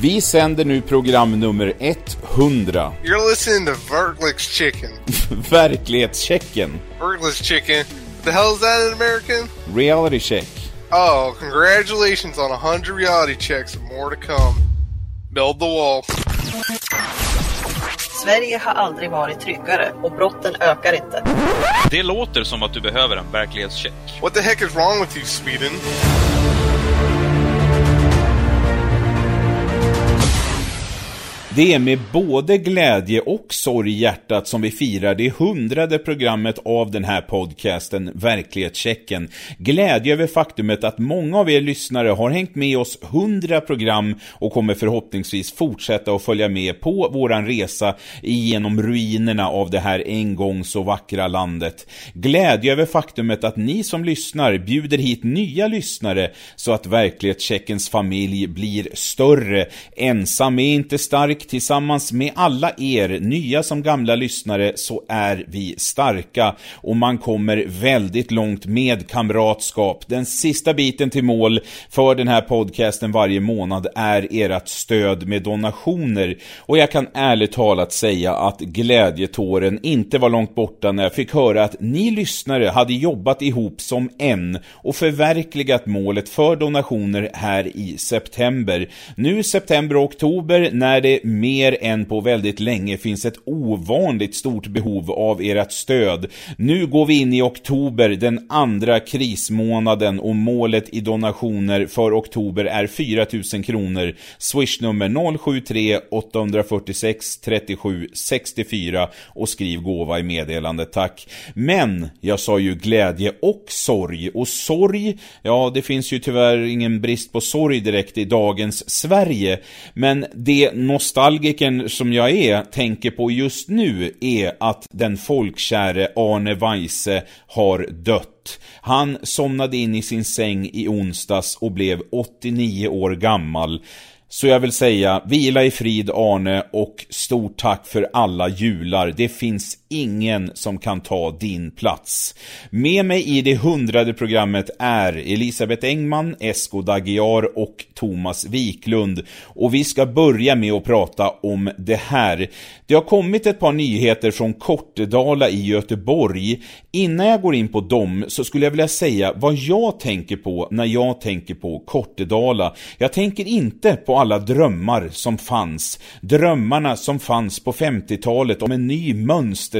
Vi sänder nu program nummer 100. You're listening to Verklix Chicken. Verklighetschecken. Verklix Chicken. The hell is that in American? Reality check. Oh, congratulations on a hundred reality checks and more to come. Build the wall. Sverige har aldrig varit tryggare och brotten ökar inte. Det låter som att du behöver en verklighetscheck. What the heck is wrong with you, Sweden? Det är med både glädje och sorg i hjärtat som vi firar det hundrade programmet av den här podcasten, Verklighetschecken. Glädje över faktumet att många av er lyssnare har hängt med oss hundra program och kommer förhoppningsvis fortsätta att följa med på våran resa genom ruinerna av det här en gång så vackra landet. Glädje över faktumet att ni som lyssnar bjuder hit nya lyssnare så att Verklighetscheckens familj blir större. Ensam är inte stark tillsammans med alla er, nya som gamla lyssnare, så är vi starka och man kommer väldigt långt med kamratskap. Den sista biten till mål för den här podcasten varje månad är ert stöd med donationer och jag kan ärligt talat säga att glädjetåren inte var långt borta när jag fick höra att ni lyssnare hade jobbat ihop som en och förverkligat målet för donationer här i september. Nu september och oktober när det mer än på väldigt länge finns ett ovanligt stort behov av ert stöd. Nu går vi in i oktober, den andra krismånaden och målet i donationer för oktober är 4000 kronor. Swishnummer 073 846 37 64 och skriv gåva i meddelandet tack. Men jag sa ju glädje och sorg och sorg, ja det finns ju tyvärr ingen brist på sorg direkt i dagens Sverige. Men det nostalgiken som jag är tänker på just nu är att den folkkäre Arne Weise har dött. Han somnade in i sin säng i onsdags och blev 89 år gammal. Så jag vill säga, vila i frid Arne och stort tack för alla jular. Det finns ingen som kan ta din plats. Med mig i det hundrade programmet är Elisabeth Engman, Esko Dagiar och Thomas Wiklund. Och vi ska börja med att prata om det här. Det har kommit ett par nyheter från Kortedala i Göteborg. Innan jag går in på dem så skulle jag vilja säga vad jag tänker på när jag tänker på Kortedala. Jag tänker inte på alla drömmar som fanns. Drömmarna som fanns på 50-talet om en ny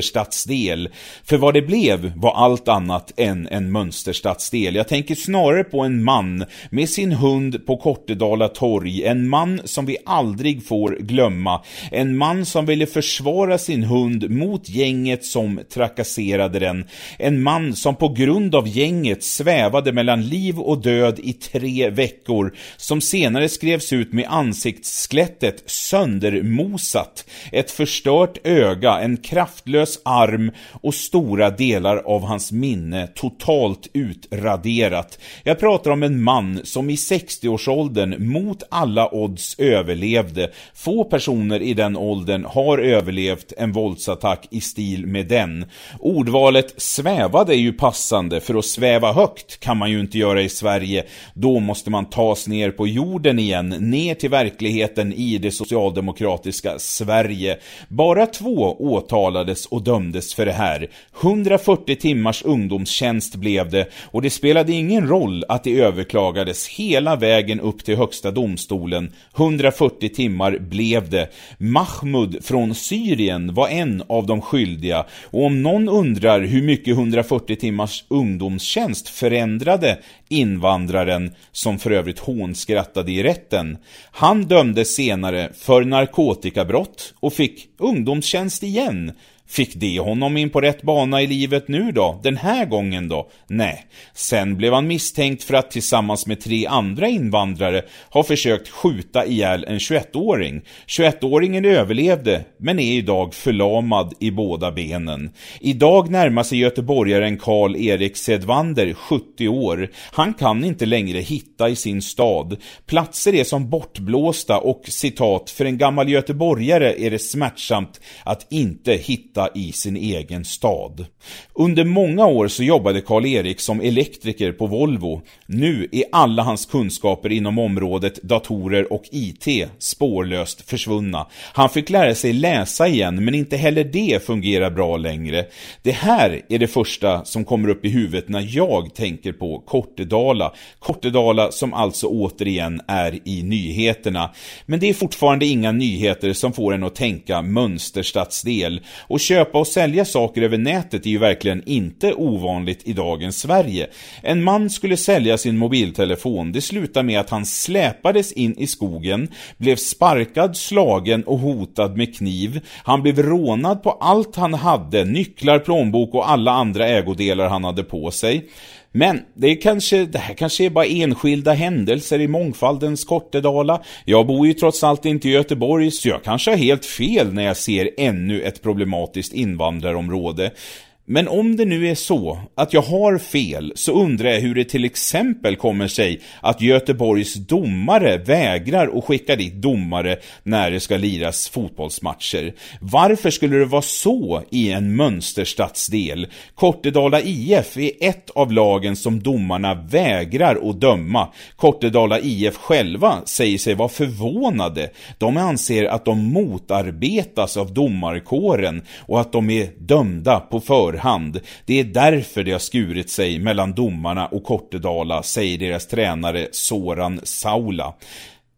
mönsterstadsdel. För vad det blev var allt annat än en mönsterstadsdel. Jag tänker snarare på en man med sin hund på Kortedala torg. En man som vi aldrig får glömma. En man som ville försvara sin hund mot gänget som trakasserade den. En man som på grund av gänget svävade mellan liv och död i tre veckor. Som senare skrevs ut med ansiktsskelettet söndermosat, ett förstört öga, en kraftlös arm och stora delar av hans minne totalt utraderat. Jag pratar om en man som i 60-årsåldern mot alla odds överlevde. Få personer i den åldern har överlevt en våldsattack i stil med den. Ordvalet svävade är ju passande, för att sväva högt kan man ju inte göra i Sverige. Då måste man tas ner på jorden igen, ner till verkligheten i det socialdemokratiska Sverige. Bara två åtalades och och dömdes för det här. 140 timmars ungdomstjänst blev det och det spelade ingen roll att det överklagades hela vägen upp till högsta domstolen. 140 timmar blev det. Mahmud från Syrien var en av de skyldiga och om någon undrar hur mycket 140 timmars ungdomstjänst förändrade invandraren, som för övrigt hånskrattade i rätten. Han dömdes senare för narkotikabrott och fick ungdomstjänst igen. Fick det honom in på rätt bana i livet nu då? Den här gången då? Nej. Sen blev han misstänkt för att tillsammans med tre andra invandrare ha försökt skjuta ihjäl en 21-åring. 21-åringen överlevde, men är idag förlamad i båda benen. Idag närmar sig göteborgaren Karl-Erik Sedvander 70 år. Han kan inte längre hitta i sin stad. Platser är som bortblåsta och citat, för en gammal göteborgare är det smärtsamt att inte hitta ofta i sin egen stad. Under många år så jobbade Karl-Erik som elektriker på Volvo. Nu är alla hans kunskaper inom området datorer och IT spårlöst försvunna. Han fick lära sig läsa igen, men inte heller det fungerar bra längre. Det här är det första som kommer upp i huvudet när jag tänker på Kortedala. Kortedala som alltså återigen är i nyheterna. Men det är fortfarande inga nyheter som får en att tänka mönsterstadsdel. Och köpa och sälja saker över nätet är ju verkligen inte ovanligt i dagens Sverige. En man skulle sälja sin mobiltelefon. Det slutade med att han släpades in i skogen, blev sparkad, slagen och hotad med kniv. Han blev rånad på allt han hade, nycklar, plånbok och alla andra ägodelar han hade på sig. Men det, är kanske, det här kanske är bara enskilda händelser i mångfaldens Kortedala. Jag bor ju trots allt inte i Göteborg, så jag kanske har helt fel när jag ser ännu ett problematiskt invandrarområde. Men om det nu är så att jag har fel så undrar jag hur det till exempel kommer sig att Göteborgs domare vägrar att skicka dit domare när det ska liras fotbollsmatcher. Varför skulle det vara så i en mönsterstadsdel? Kortedala IF är ett av lagen som domarna vägrar att döma. Kortedala IF själva säger sig vara förvånade. De anser att de motarbetas av domarkåren och att de är dömda på förhand hand. Det är därför det har skurit sig mellan domarna och Kortedala, säger deras tränare Soran Saula.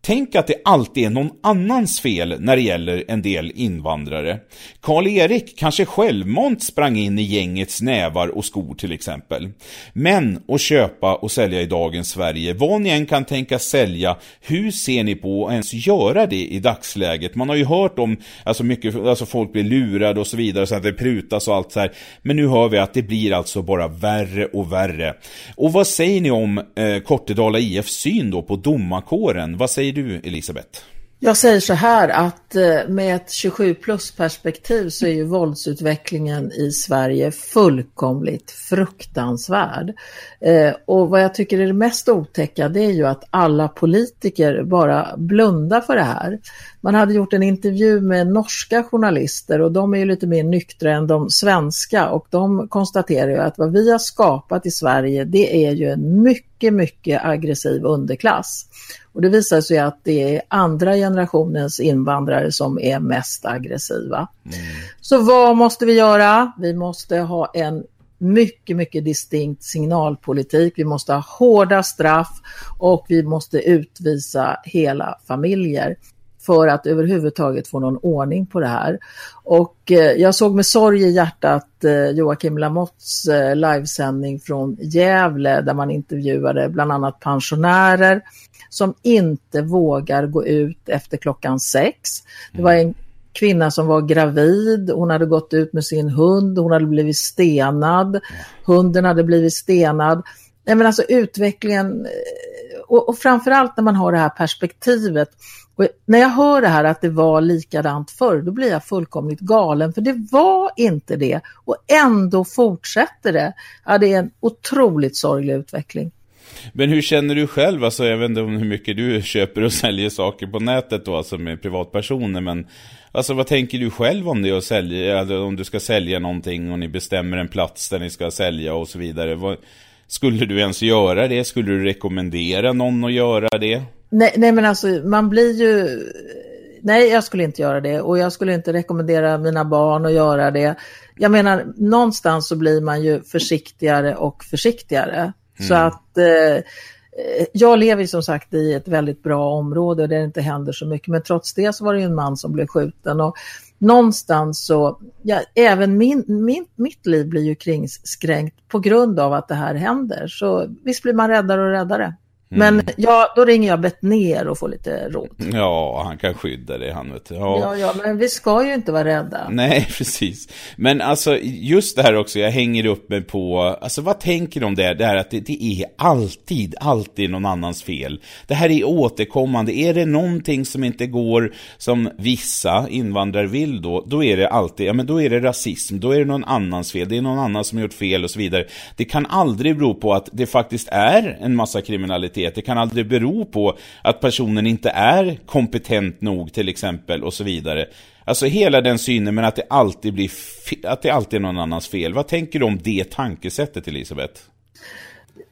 Tänk att det alltid är någon annans fel när det gäller en del invandrare. Karl-Erik kanske självmant sprang in i gängets nävar och skor till exempel. Men att köpa och sälja i dagens Sverige, vad ni än kan tänka sälja, hur ser ni på att ens göra det i dagsläget? Man har ju hört om, alltså mycket, alltså folk blir lurade och så vidare, så att det prutas och allt så här. Men nu hör vi att det blir alltså bara värre och värre. Och vad säger ni om eh, Kortedala IFs syn då på domarkåren? Vad säger säger du, Elisabeth? Jag säger så här att eh, med ett 27 plus perspektiv så är ju våldsutvecklingen i Sverige fullkomligt fruktansvärd. Eh, och vad jag tycker är det mest otäcka det är ju att alla politiker bara blundar för det här. Man hade gjort en intervju med norska journalister och de är ju lite mer nyktra än de svenska och de konstaterar ju att vad vi har skapat i Sverige det är ju en mycket, mycket aggressiv underklass. Och det visar sig att det är andra generationens invandrare som är mest aggressiva. Mm. Så vad måste vi göra? Vi måste ha en mycket, mycket distinkt signalpolitik. Vi måste ha hårda straff och vi måste utvisa hela familjer för att överhuvudtaget få någon ordning på det här. Och eh, jag såg med sorg i hjärtat eh, Joakim Lamotts eh, livesändning från Gävle där man intervjuade bland annat pensionärer som inte vågar gå ut efter klockan sex. Det var en kvinna som var gravid, hon hade gått ut med sin hund, hon hade blivit stenad, hunden hade blivit stenad. Nej men alltså utvecklingen, och, och framförallt när man har det här perspektivet och när jag hör det här att det var likadant förr, då blir jag fullkomligt galen, för det var inte det. Och ändå fortsätter det. Ja, det är en otroligt sorglig utveckling. Men hur känner du själv? Alltså, jag vet inte om hur mycket du köper och säljer saker på nätet då, alltså med privatpersoner, men alltså vad tänker du själv om det att sälja, alltså, om du ska sälja någonting och ni bestämmer en plats där ni ska sälja och så vidare. Vad, skulle du ens göra det? Skulle du rekommendera någon att göra det? Nej, nej men alltså man blir ju... Nej, jag skulle inte göra det och jag skulle inte rekommendera mina barn att göra det. Jag menar, någonstans så blir man ju försiktigare och försiktigare. Mm. Så att eh, jag lever som sagt i ett väldigt bra område där det inte händer så mycket. Men trots det så var det ju en man som blev skjuten. Och någonstans så, ja, även min, min, mitt liv blir ju kringskränkt på grund av att det här händer. Så visst blir man räddare och räddare. Men mm. ja, då ringer jag Betnér och får lite råd. Ja, han kan skydda dig, han vet ja. ja, ja, men vi ska ju inte vara rädda. Nej, precis. Men alltså, just det här också, jag hänger upp mig på, alltså vad tänker du om det? Här att det, det är alltid, alltid någon annans fel. Det här är återkommande. Är det någonting som inte går som vissa invandrare vill då, då är det alltid, ja men då är det rasism, då är det någon annans fel, det är någon annan som gjort fel och så vidare. Det kan aldrig bero på att det faktiskt är en massa kriminalitet kapacitet. Det kan aldrig bero på att personen inte är kompetent nog till exempel och så vidare. Alltså hela den synen men att det alltid blir att det alltid är någon annans fel. Vad tänker du om det tankesättet Elisabeth?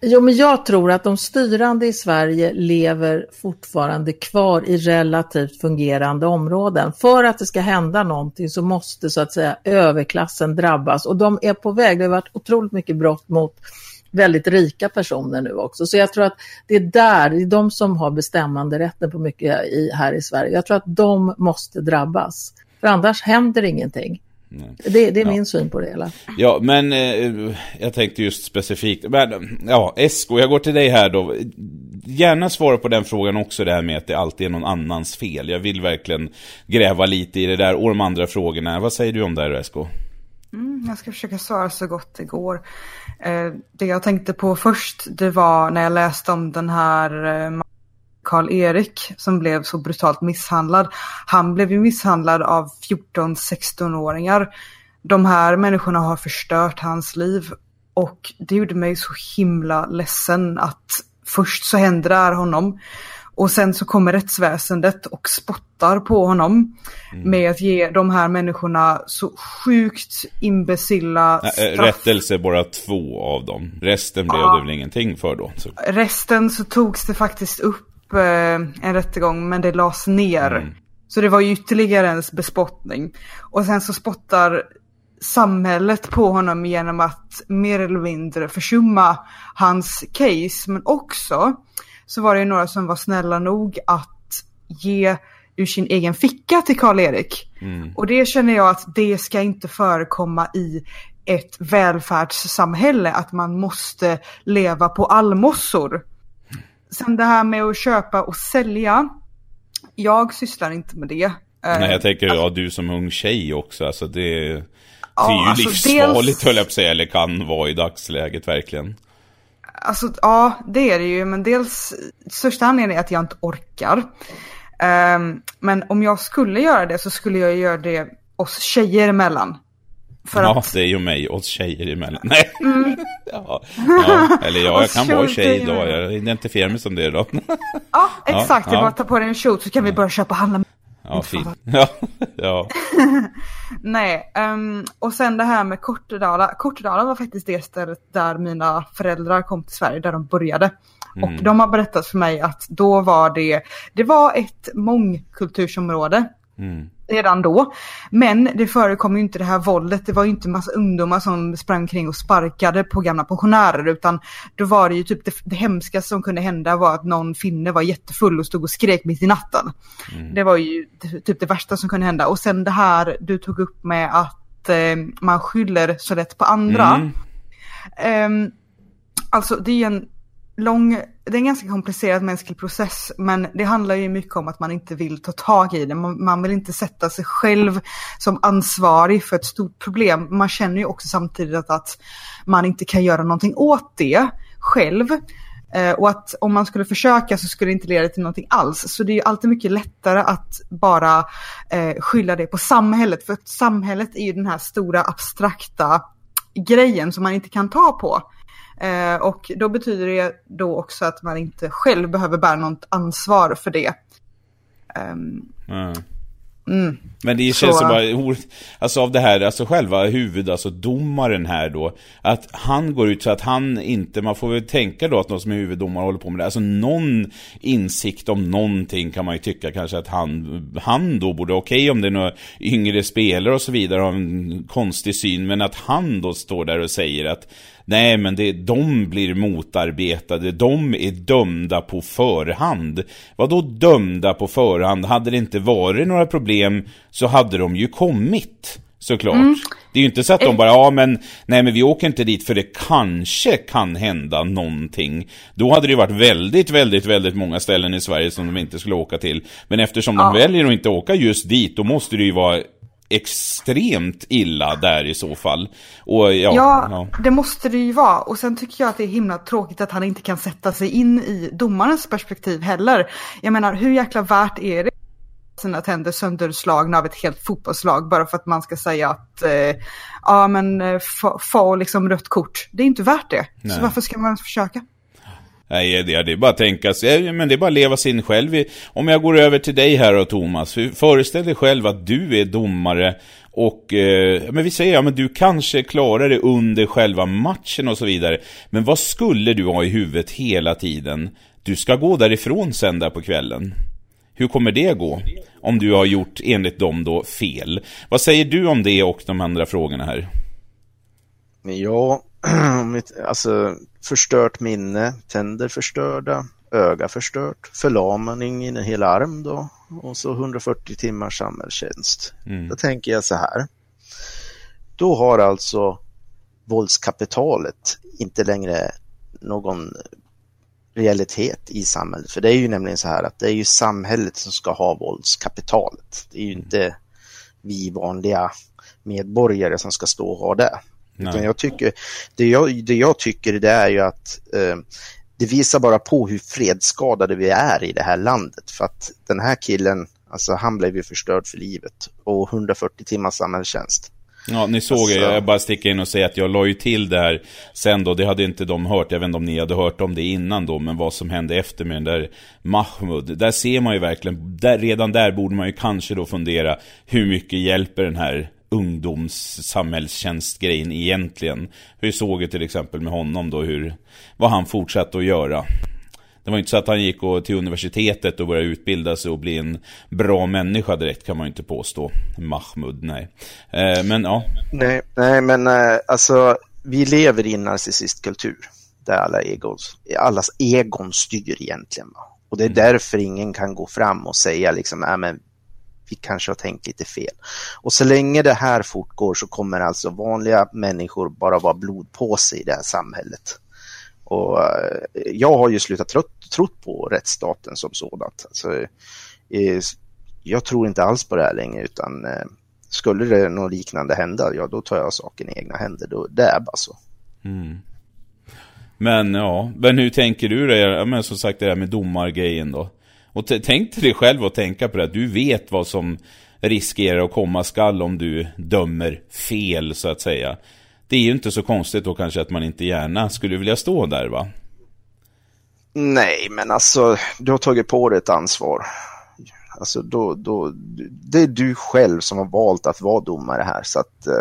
Jo, men jag tror att de styrande i Sverige lever fortfarande kvar i relativt fungerande områden. För att det ska hända någonting så måste så att säga överklassen drabbas och de är på väg. Det har varit otroligt mycket brott mot väldigt rika personer nu också. Så jag tror att det är där, det är de som har bestämmande rätten på mycket i, här i Sverige. Jag tror att de måste drabbas. För annars händer ingenting. Det, det, är ja. min syn på det hela. Ja, men eh, jag tänkte just specifikt. Men, ja, Esko, jag går till dig här då. Gärna svara på den frågan också, det här med att det alltid är någon annans fel. Jag vill verkligen gräva lite i det där och de andra frågorna. Vad säger du om det här, Esko? Mm, jag ska försöka svara så gott det går. Eh, det jag tänkte på först, det var när jag läste om den här eh, Karl-Erik som blev så brutalt misshandlad. Han blev ju misshandlad av 14-16-åringar. De här människorna har förstört hans liv och det gjorde mig så himla ledsen att först så händer det här honom och sen så kommer rättsväsendet och spottar på honom mm. med att ge de här människorna så sjukt imbecilla straff. Rättelse bara två av dem. Resten blev ja. det väl ingenting för då? Så. Resten så togs det faktiskt upp eh, en rättegång men det lades ner. Mm. Så det var ju ytterligare en bespottning. Och sen så spottar samhället på honom genom att mer eller mindre försumma hans case. Men också så var det några som var snälla nog att ge ur sin egen ficka till Karl-Erik. Mm. Och det känner jag att det ska inte förekomma i ett välfärdssamhälle, att man måste leva på allmossor. Sen det här med att köpa och sälja. Jag sysslar inte med det. Nej, jag tänker, ja, du som ung tjej också, alltså det, det är ja, ju alltså livsfarligt dels... höll jag på att säga, eller kan vara i dagsläget verkligen. Alltså ja, det är det ju, men dels största anledningen är att jag inte orkar. Um, men om jag skulle göra det så skulle jag göra det oss tjejer emellan. För ja, att... det är ju mig, oss tjejer emellan. Nej. Mm. ja, ja, eller ja, jag kan vara tjej då. Jag identifierar mig som det då. ja, exakt. Ja, det är bara att ta på dig en shoot så kan vi börja köpa och handla. Ja, fint. Ja, ja. Nej, um, och sen det här med Kortedala. Kortedala var faktiskt det stället där mina föräldrar kom till Sverige, där de började. Mm. Och de har berättat för mig att då var det, det var ett mångkultursområde. Mm redan då. Men det förekom ju inte det här våldet. Det var ju inte massa ungdomar som sprang kring och sparkade på gamla pensionärer utan då var det ju typ det, det hemskaste som kunde hända var att någon finne var jättefull och stod och skrek mitt i natten. Mm. Det var ju typ det värsta som kunde hända. Och sen det här du tog upp med att eh, man skyller så lätt på andra. Mm. Eh, alltså det är en lång, det är en ganska komplicerad mänsklig process, men det handlar ju mycket om att man inte vill ta tag i det. Man, man, vill inte sätta sig själv som ansvarig för ett stort problem. Man känner ju också samtidigt att, att man inte kan göra någonting åt det själv. Eh, och att om man skulle försöka så skulle det inte leda till någonting alls. Så det är ju alltid mycket lättare att bara eh, skylla det på samhället. För att samhället är ju den här stora abstrakta grejen som man inte kan ta på. Eh, och då betyder det då också att man inte själv behöver bära något ansvar för det. Um, mm. Mm. Men det känns så... som bara, alltså av det här, alltså själva huvud, alltså domaren här då, att han går ut så att han inte, man får väl tänka då att någon som är huvuddomare håller på med det, alltså någon insikt om någonting kan man ju tycka kanske att han, han då borde, okej okay, om det är några yngre spelare och så vidare, har en konstig syn, men att han då står där och säger att Nej, men det, de blir motarbetade, de är dömda på förhand. Vad då dömda på förhand? Hade det inte varit några problem så hade de ju kommit. Såklart. Mm. Det är ju inte så att de bara, ja men, nej men vi åker inte dit för det kanske kan hända någonting. Då hade det ju varit väldigt, väldigt, väldigt många ställen i Sverige som de inte skulle åka till. Men eftersom ja. de väljer att inte åka just dit, då måste det ju vara extremt illa där i så fall. Och, ja, ja, ja, det måste det ju vara. Och sen tycker jag att det är himla tråkigt att han inte kan sätta sig in i domarens perspektiv heller. Jag menar, hur jäkla värt är det sina tänder sönderslagna av ett helt fotbollslag bara för att man ska säga att eh, ja men eh, få liksom rött kort. Det är inte värt det. Nej. Så varför ska man försöka? Nej, det, är bara att tänka sig, eh, men det är bara att leva sin själv. Om jag går över till dig här och Thomas, föreställ dig själv att du är domare och, eh, men vi säger, ja men du kanske klarar det under själva matchen och så vidare. Men vad skulle du ha i huvudet hela tiden? Du ska gå därifrån sen där på kvällen. Hur kommer det gå? Om du har gjort, enligt dem då, fel. Vad säger du om det och de andra frågorna här? Ja, alltså förstört minne, tänder förstörda, öga förstört, förlamning i en hel arm då och så 140 timmars samhällstjänst. Mm. Då tänker jag så här. Då har alltså våldskapitalet inte längre någon realitet i samhället. För det är ju nämligen så här att det är ju samhället som ska ha våldskapitalet. Det är ju mm. inte vi vanliga medborgare som ska stå och ha det. Utan jag tycker, det, jag, det jag tycker det är ju att eh, det visar bara på hur fredsskadade vi är i det här landet. För att den här killen, alltså han blev ju förstörd för livet och 140 timmars samhällstjänst. Ja, ni såg alltså... jag, bara sticker in och säger att jag la ju till det här sen då, det hade inte de hört, jag vet inte om ni hade hört om det innan då, men vad som hände efter med den där Mahmoud, där ser man ju verkligen, där, redan där borde man ju kanske då fundera, hur mycket hjälper den här ungdomssamhällstjänstgrejen egentligen? Hur såg det till exempel med honom då, hur, vad han fortsatte att göra? Det var inte så att han gick till universitetet och började utbilda sig och bli en bra människa direkt kan man inte påstå. Mahmud, nej. Eh, men ja. Nej, nej men eh, alltså vi lever i en narcissistkultur där alla egos, allas egon styr egentligen. Och det är mm. därför ingen kan gå fram och säga liksom, äh, men vi kanske har tänkt lite fel. Och så länge det här fortgår så kommer alltså vanliga människor bara vara blodpåse i det här samhället. Och eh, jag har ju slutat trott, trott på rättsstaten som sådant. Alltså, eh, jag tror inte alls på det här längre utan eh, skulle det något liknande hända, ja då tar jag saken i egna händer. Då, det är bara så. Mm. Men ja, men hur tänker du det? Men som sagt det där med domargrejen då. Och tänk dig själv att tänka på det, att du vet vad som riskerar att komma skall om du dömer fel så att säga det är ju inte så konstigt då kanske att man inte gärna skulle vilja stå där va? Nej, men alltså du har tagit på dig ett ansvar. Alltså då, då, det är du själv som har valt att vara domare här. Så att, eh,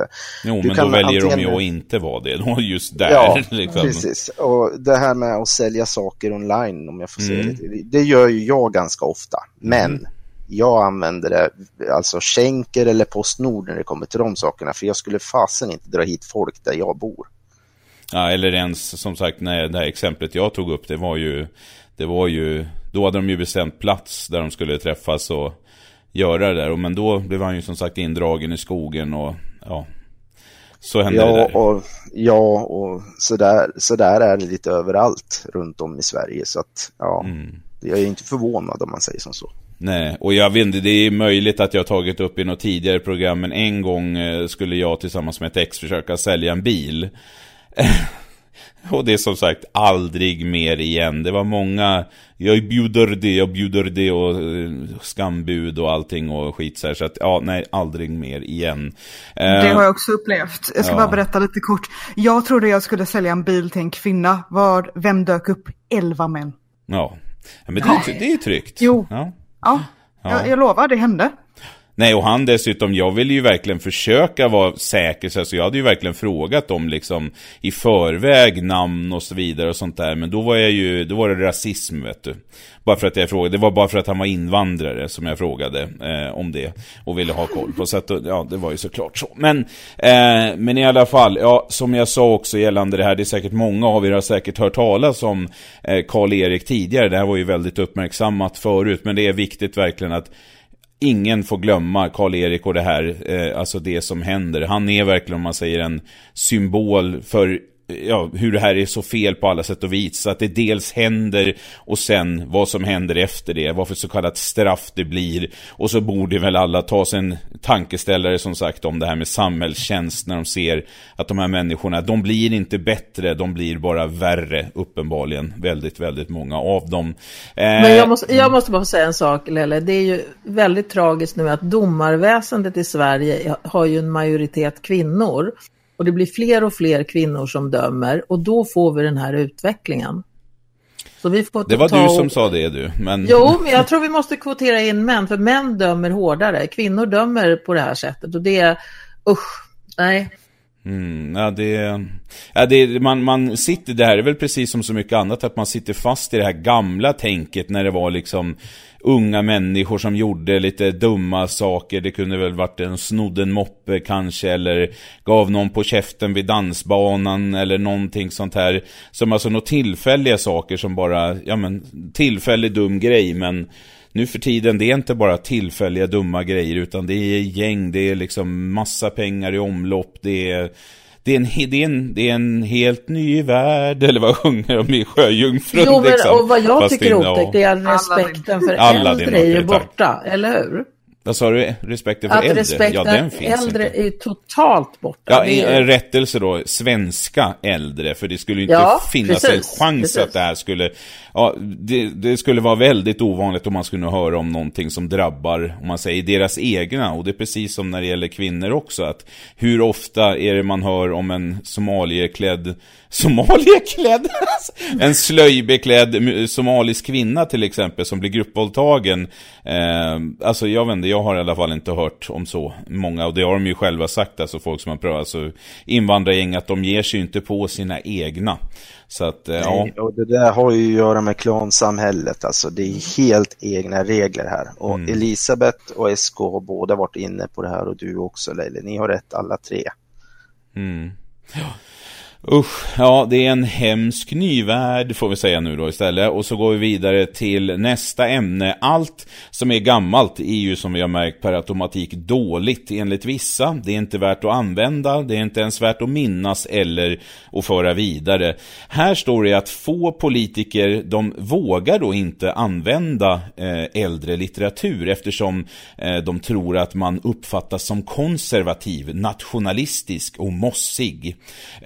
jo, men då väljer antingen... de ju att inte vara det då, just där. Ja, liksom. precis. Och det här med att sälja saker online, om jag får mm. säga det, det gör ju jag ganska ofta. Men mm jag använder det, alltså skänker eller Postnord när det kommer till de sakerna. För jag skulle fasen inte dra hit folk där jag bor. Ja, eller ens som sagt, när det här exemplet jag tog upp, det var ju, det var ju, då hade de ju bestämt plats där de skulle träffas och göra det där. Men då blev han ju som sagt indragen i skogen och ja, så hände ja, det där. Och, ja, och så där, så där är det lite överallt runt om i Sverige. Så att, ja, mm. jag är inte förvånad om man säger som så. Nej, och jag vet inte, det är möjligt att jag tagit upp i något tidigare program, men en gång eh, skulle jag tillsammans med ett ex försöka sälja en bil. och det är som sagt aldrig mer igen. Det var många, jag bjuder det, jag bjuder det och eh, skambud och allting och skit så här. Så att, ja, nej, aldrig mer igen. Det eh, har jag också upplevt. Jag ska ja. bara berätta lite kort. Jag trodde jag skulle sälja en bil till en kvinna. Var, vem dök upp? Elva män. Ja, men det, det är tryggt. Jo. Ja. Ja, ja. Jag, jag lovar, det hände. Nej, och han dessutom, jag ville ju verkligen försöka vara säker, så jag hade ju verkligen frågat om liksom i förväg namn och så vidare och sånt där, men då var jag ju, då var det rasism vet du. Bara för att jag frågade, det var bara för att han var invandrare som jag frågade eh, om det och ville ha koll på. Så att, ja, det var ju såklart så. Men, eh, men i alla fall, ja, som jag sa också gällande det här, det är säkert många av er har säkert hört talas om eh, Karl-Erik tidigare. Det här var ju väldigt uppmärksammat förut, men det är viktigt verkligen att ingen får glömma Karl-Erik och det här, eh, alltså det som händer. Han är verkligen, om man säger en symbol för ja, hur det här är så fel på alla sätt och vis. Så att det dels händer och sen vad som händer efter det. Vad för så kallat straff det blir. Och så borde väl alla ta sig en tankeställare som sagt om det här med samhällstjänst när de ser att de här människorna, de blir inte bättre, de blir bara värre uppenbarligen. Väldigt, väldigt många av dem. Eh, Men jag måste, jag måste bara säga en sak Lelle. Det är ju väldigt tragiskt nu att domarväsendet i Sverige har ju en majoritet kvinnor. Och det blir fler och fler kvinnor som dömer och då får vi den här utvecklingen. Så vi får Det var ta du och- som sa det du. Men... Jo, men jag tror vi måste kvotera in män, för män dömer hårdare. Kvinnor dömer på det här sättet och det är, usch, nej. Mm, ja, det, ja, det, man, man sitter, det här är väl precis som så mycket annat, att man sitter fast i det här gamla tänket när det var liksom unga människor som gjorde lite dumma saker. Det kunde väl varit en snodde en moppe kanske, eller gav någon på käften vid dansbanan eller någonting sånt här. Som alltså några tillfälliga saker som bara, ja men, tillfällig dum grej, men nu för tiden, det är inte bara tillfälliga dumma grejer utan det är gäng, det är liksom massa pengar i omlopp, det är det är, en, det, är en, det är en helt ny värld, eller vad sjunger de i Sjöjungfrun? Jo, men, liksom. och vad jag Fast tycker är otäckt är att respekten för Aladdin, äldre är ju borta, eller hur? Vad sa du? Respekten för Att äldre? respekten ja, den finns äldre inte. är totalt borta. Ja, är- en rättelse då, svenska äldre, för det skulle ju inte Ja, finnas precis, en chans precis. att det här skulle... Ja, det, det skulle vara väldigt ovanligt om man skulle höra om någonting som drabbar, om man säger, deras egna. Och det är precis som när det gäller kvinnor också, att hur ofta är det man hör om en somalieklädd... Somalieklädd? en slöjbeklädd somalisk kvinna till exempel, som blir gruppvåldtagen. Eh, alltså jag vet inte, jag har i alla fall inte hört om så många, och det har de ju själva sagt, alltså folk som har prövat, alltså invandrargäng, att de ger sig inte på sina egna. Så att, eh, ja. Nej, och det där har ju att göra med klansamhället, alltså det är helt egna regler här. Och Mm. Elisabeth och SK har båda varit inne på det här och du också Leila, ni har rätt alla tre. Mm. Ja. Usch, ja det är en hemsk ny värld får vi säga nu då istället. Och så går vi vidare till nästa ämne. Allt som är gammalt är ju som vi har märkt per automatik dåligt enligt vissa. Det är inte värt att använda, det är inte ens värt att minnas eller att föra vidare. Här står det att få politiker, de vågar då inte använda eh, äldre litteratur eftersom eh, de tror att man uppfattas som konservativ, nationalistisk och mossig.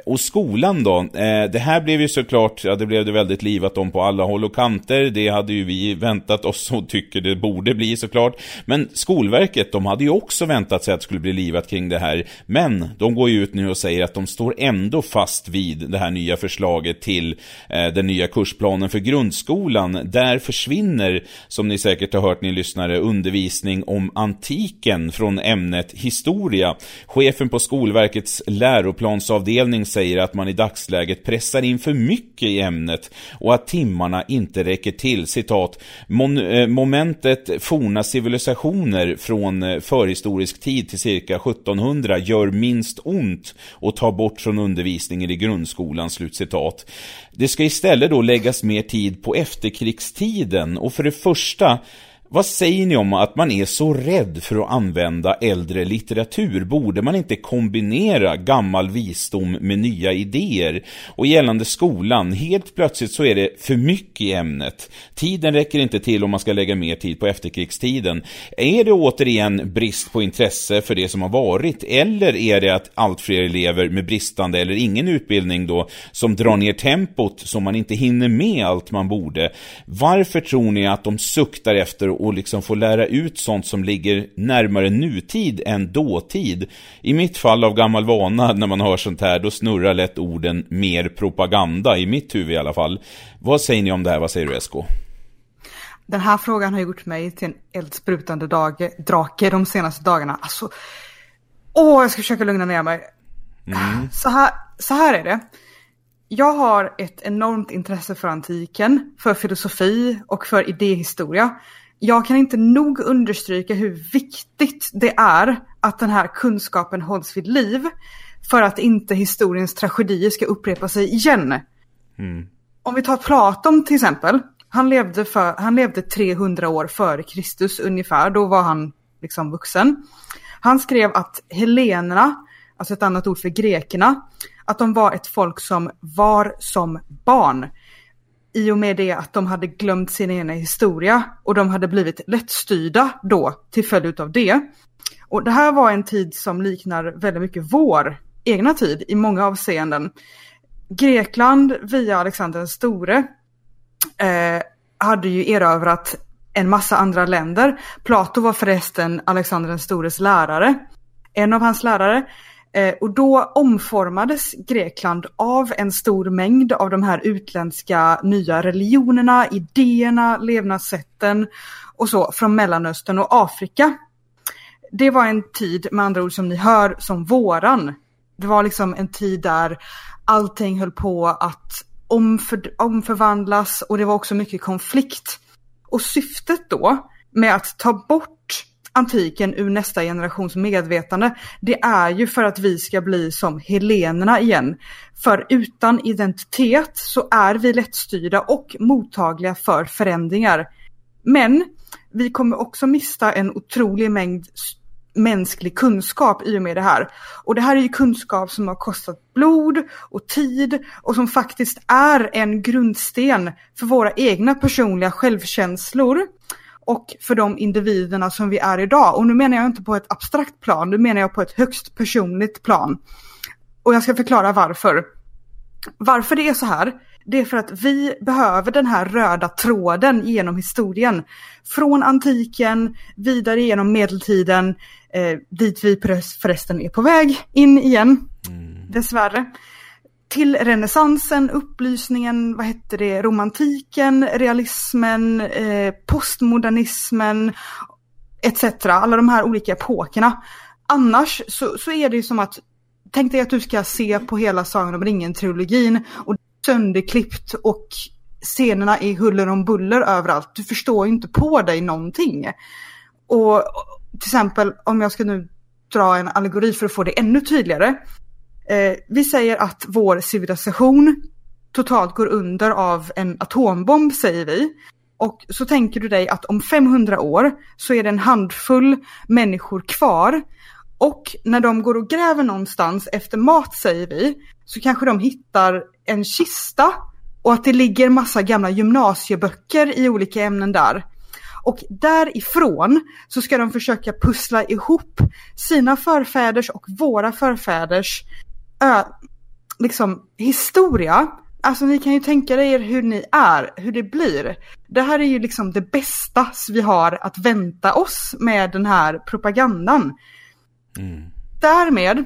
Och skolan då, eh, det här blev ju såklart, ja det blev det väldigt livat om på alla håll och kanter, det hade ju vi väntat oss och tycker det borde bli såklart. Men Skolverket, de hade ju också väntat sig att det skulle bli livat kring det här, men de går ju ut nu och säger att de står ändå fast vid det här nya förslaget till eh, den nya kursplanen för grundskolan. Där försvinner, som ni säkert har hört ni lyssnare, undervisning om antiken från ämnet historia. Chefen på Skolverkets läroplansavdelning säger att man i dagsläget pressar in för mycket i ämnet och att timmarna inte räcker till. Citat, "Mon- eh, momentet forna civilisationer från eh, förhistorisk tid till cirka 1700 gör minst ont och tar bort från undervisningen i grundskolan. Slutcitat. Det ska istället då läggas mer tid på efterkrigstiden och för det första vad säger ni om att man är så rädd för att använda äldre litteratur? Borde man inte kombinera gammal visdom med nya idéer? Och gällande skolan, helt plötsligt så är det för mycket i ämnet. Tiden räcker inte till om man ska lägga mer tid på efterkrigstiden. Är det återigen brist på intresse för det som har varit? Eller är det att allt fler elever med bristande eller ingen utbildning då som drar ner tempot så man inte hinner med allt man borde? Varför tror ni att de suktar efter och liksom få lära ut sånt som ligger närmare nutid än dåtid? I mitt fall av gammal vana när man hör sånt här, då snurrar lätt orden mer propaganda, i mitt huvud i alla fall. Vad säger ni om det här? Vad säger du SK? Den här frågan har gjort mig till en eldsprutande dag, drake de senaste dagarna. Alltså, åh, jag ska försöka lugna ner mig. Så, här, så här är det. Jag har ett enormt intresse för antiken, för filosofi och för idéhistoria. Jag kan inte nog understryka hur viktigt det är att den här kunskapen hålls vid liv för att inte historiens tragedier ska upprepa sig igen. Om vi tar Platon till exempel. Han levde, för, han levde 300 år före Kristus ungefär. Då var han liksom vuxen. Han skrev att helenerna, alltså ett annat ord för grekerna, att de var ett folk som var som barn. I och med det att de hade glömt sin ena historia och de hade blivit lättstyrda då till följd av det. Och det här var en tid som liknar väldigt mycket vår egna tid i många avseenden. Grekland via Alexander den store eh, hade ju erövrat en massa andra länder. Plato var förresten Alexander den stores lärare. En av hans lärare. Eh, och då omformades Grekland av en stor mängd av de här utländska nya religionerna, idéerna, levnadssätten och så från Mellanöstern och Afrika. Det var en tid med andra ord som ni hör som våran. Det var liksom en tid där allting höll på att omför, omförvandlas och det var också mycket konflikt. Och syftet då med att ta bort antiken ur nästa generations medvetande, det är ju för att vi ska bli som helenerna igen. För utan identitet så är vi lättstyrda och mottagliga för förändringar. Men vi kommer också mista en otrolig mängd mänsklig kunskap i och med det här. Och det här är ju kunskap som har kostat blod och tid och som faktiskt är en grundsten för våra egna personliga självkänslor och för de individerna som vi är idag. Och nu menar jag inte på ett abstrakt plan, nu menar jag på ett högst personligt plan. Och jag ska förklara varför. Varför det är så här, det är för att vi behöver den här röda tråden genom historien. Från antiken, vidare genom medeltiden, eh, dit vi förresten är på väg in igen, mm. dessvärre till renässansen, upplysningen, vad hette det, romantiken, realismen, eh, postmodernismen etc. Alla de här olika epokerna. Annars så, så är det ju som att, tänk dig att du ska se på hela Sagan om ringen-trilogin och sönderklippt och scenerna är huller om buller överallt. Du förstår ju inte på dig någonting. Och till exempel om jag ska nu dra en allegori för att få det ännu tydligare. Eh, vi säger att vår civilisation totalt går under av en atombomb säger vi. Och så tänker du dig att om 500 år så är det en handfull människor kvar. Och när de går och gräver någonstans efter mat säger vi, så kanske de hittar en kista och att det ligger massa gamla gymnasieböcker i olika ämnen där. Och därifrån så ska de försöka pussla ihop sina förfäders och våra förfäders ö, liksom historia. Alltså ni kan ju tänka er hur ni är, hur det blir. Det här är ju liksom det bästa vi har att vänta oss med den här propagandan. Mm. Därmed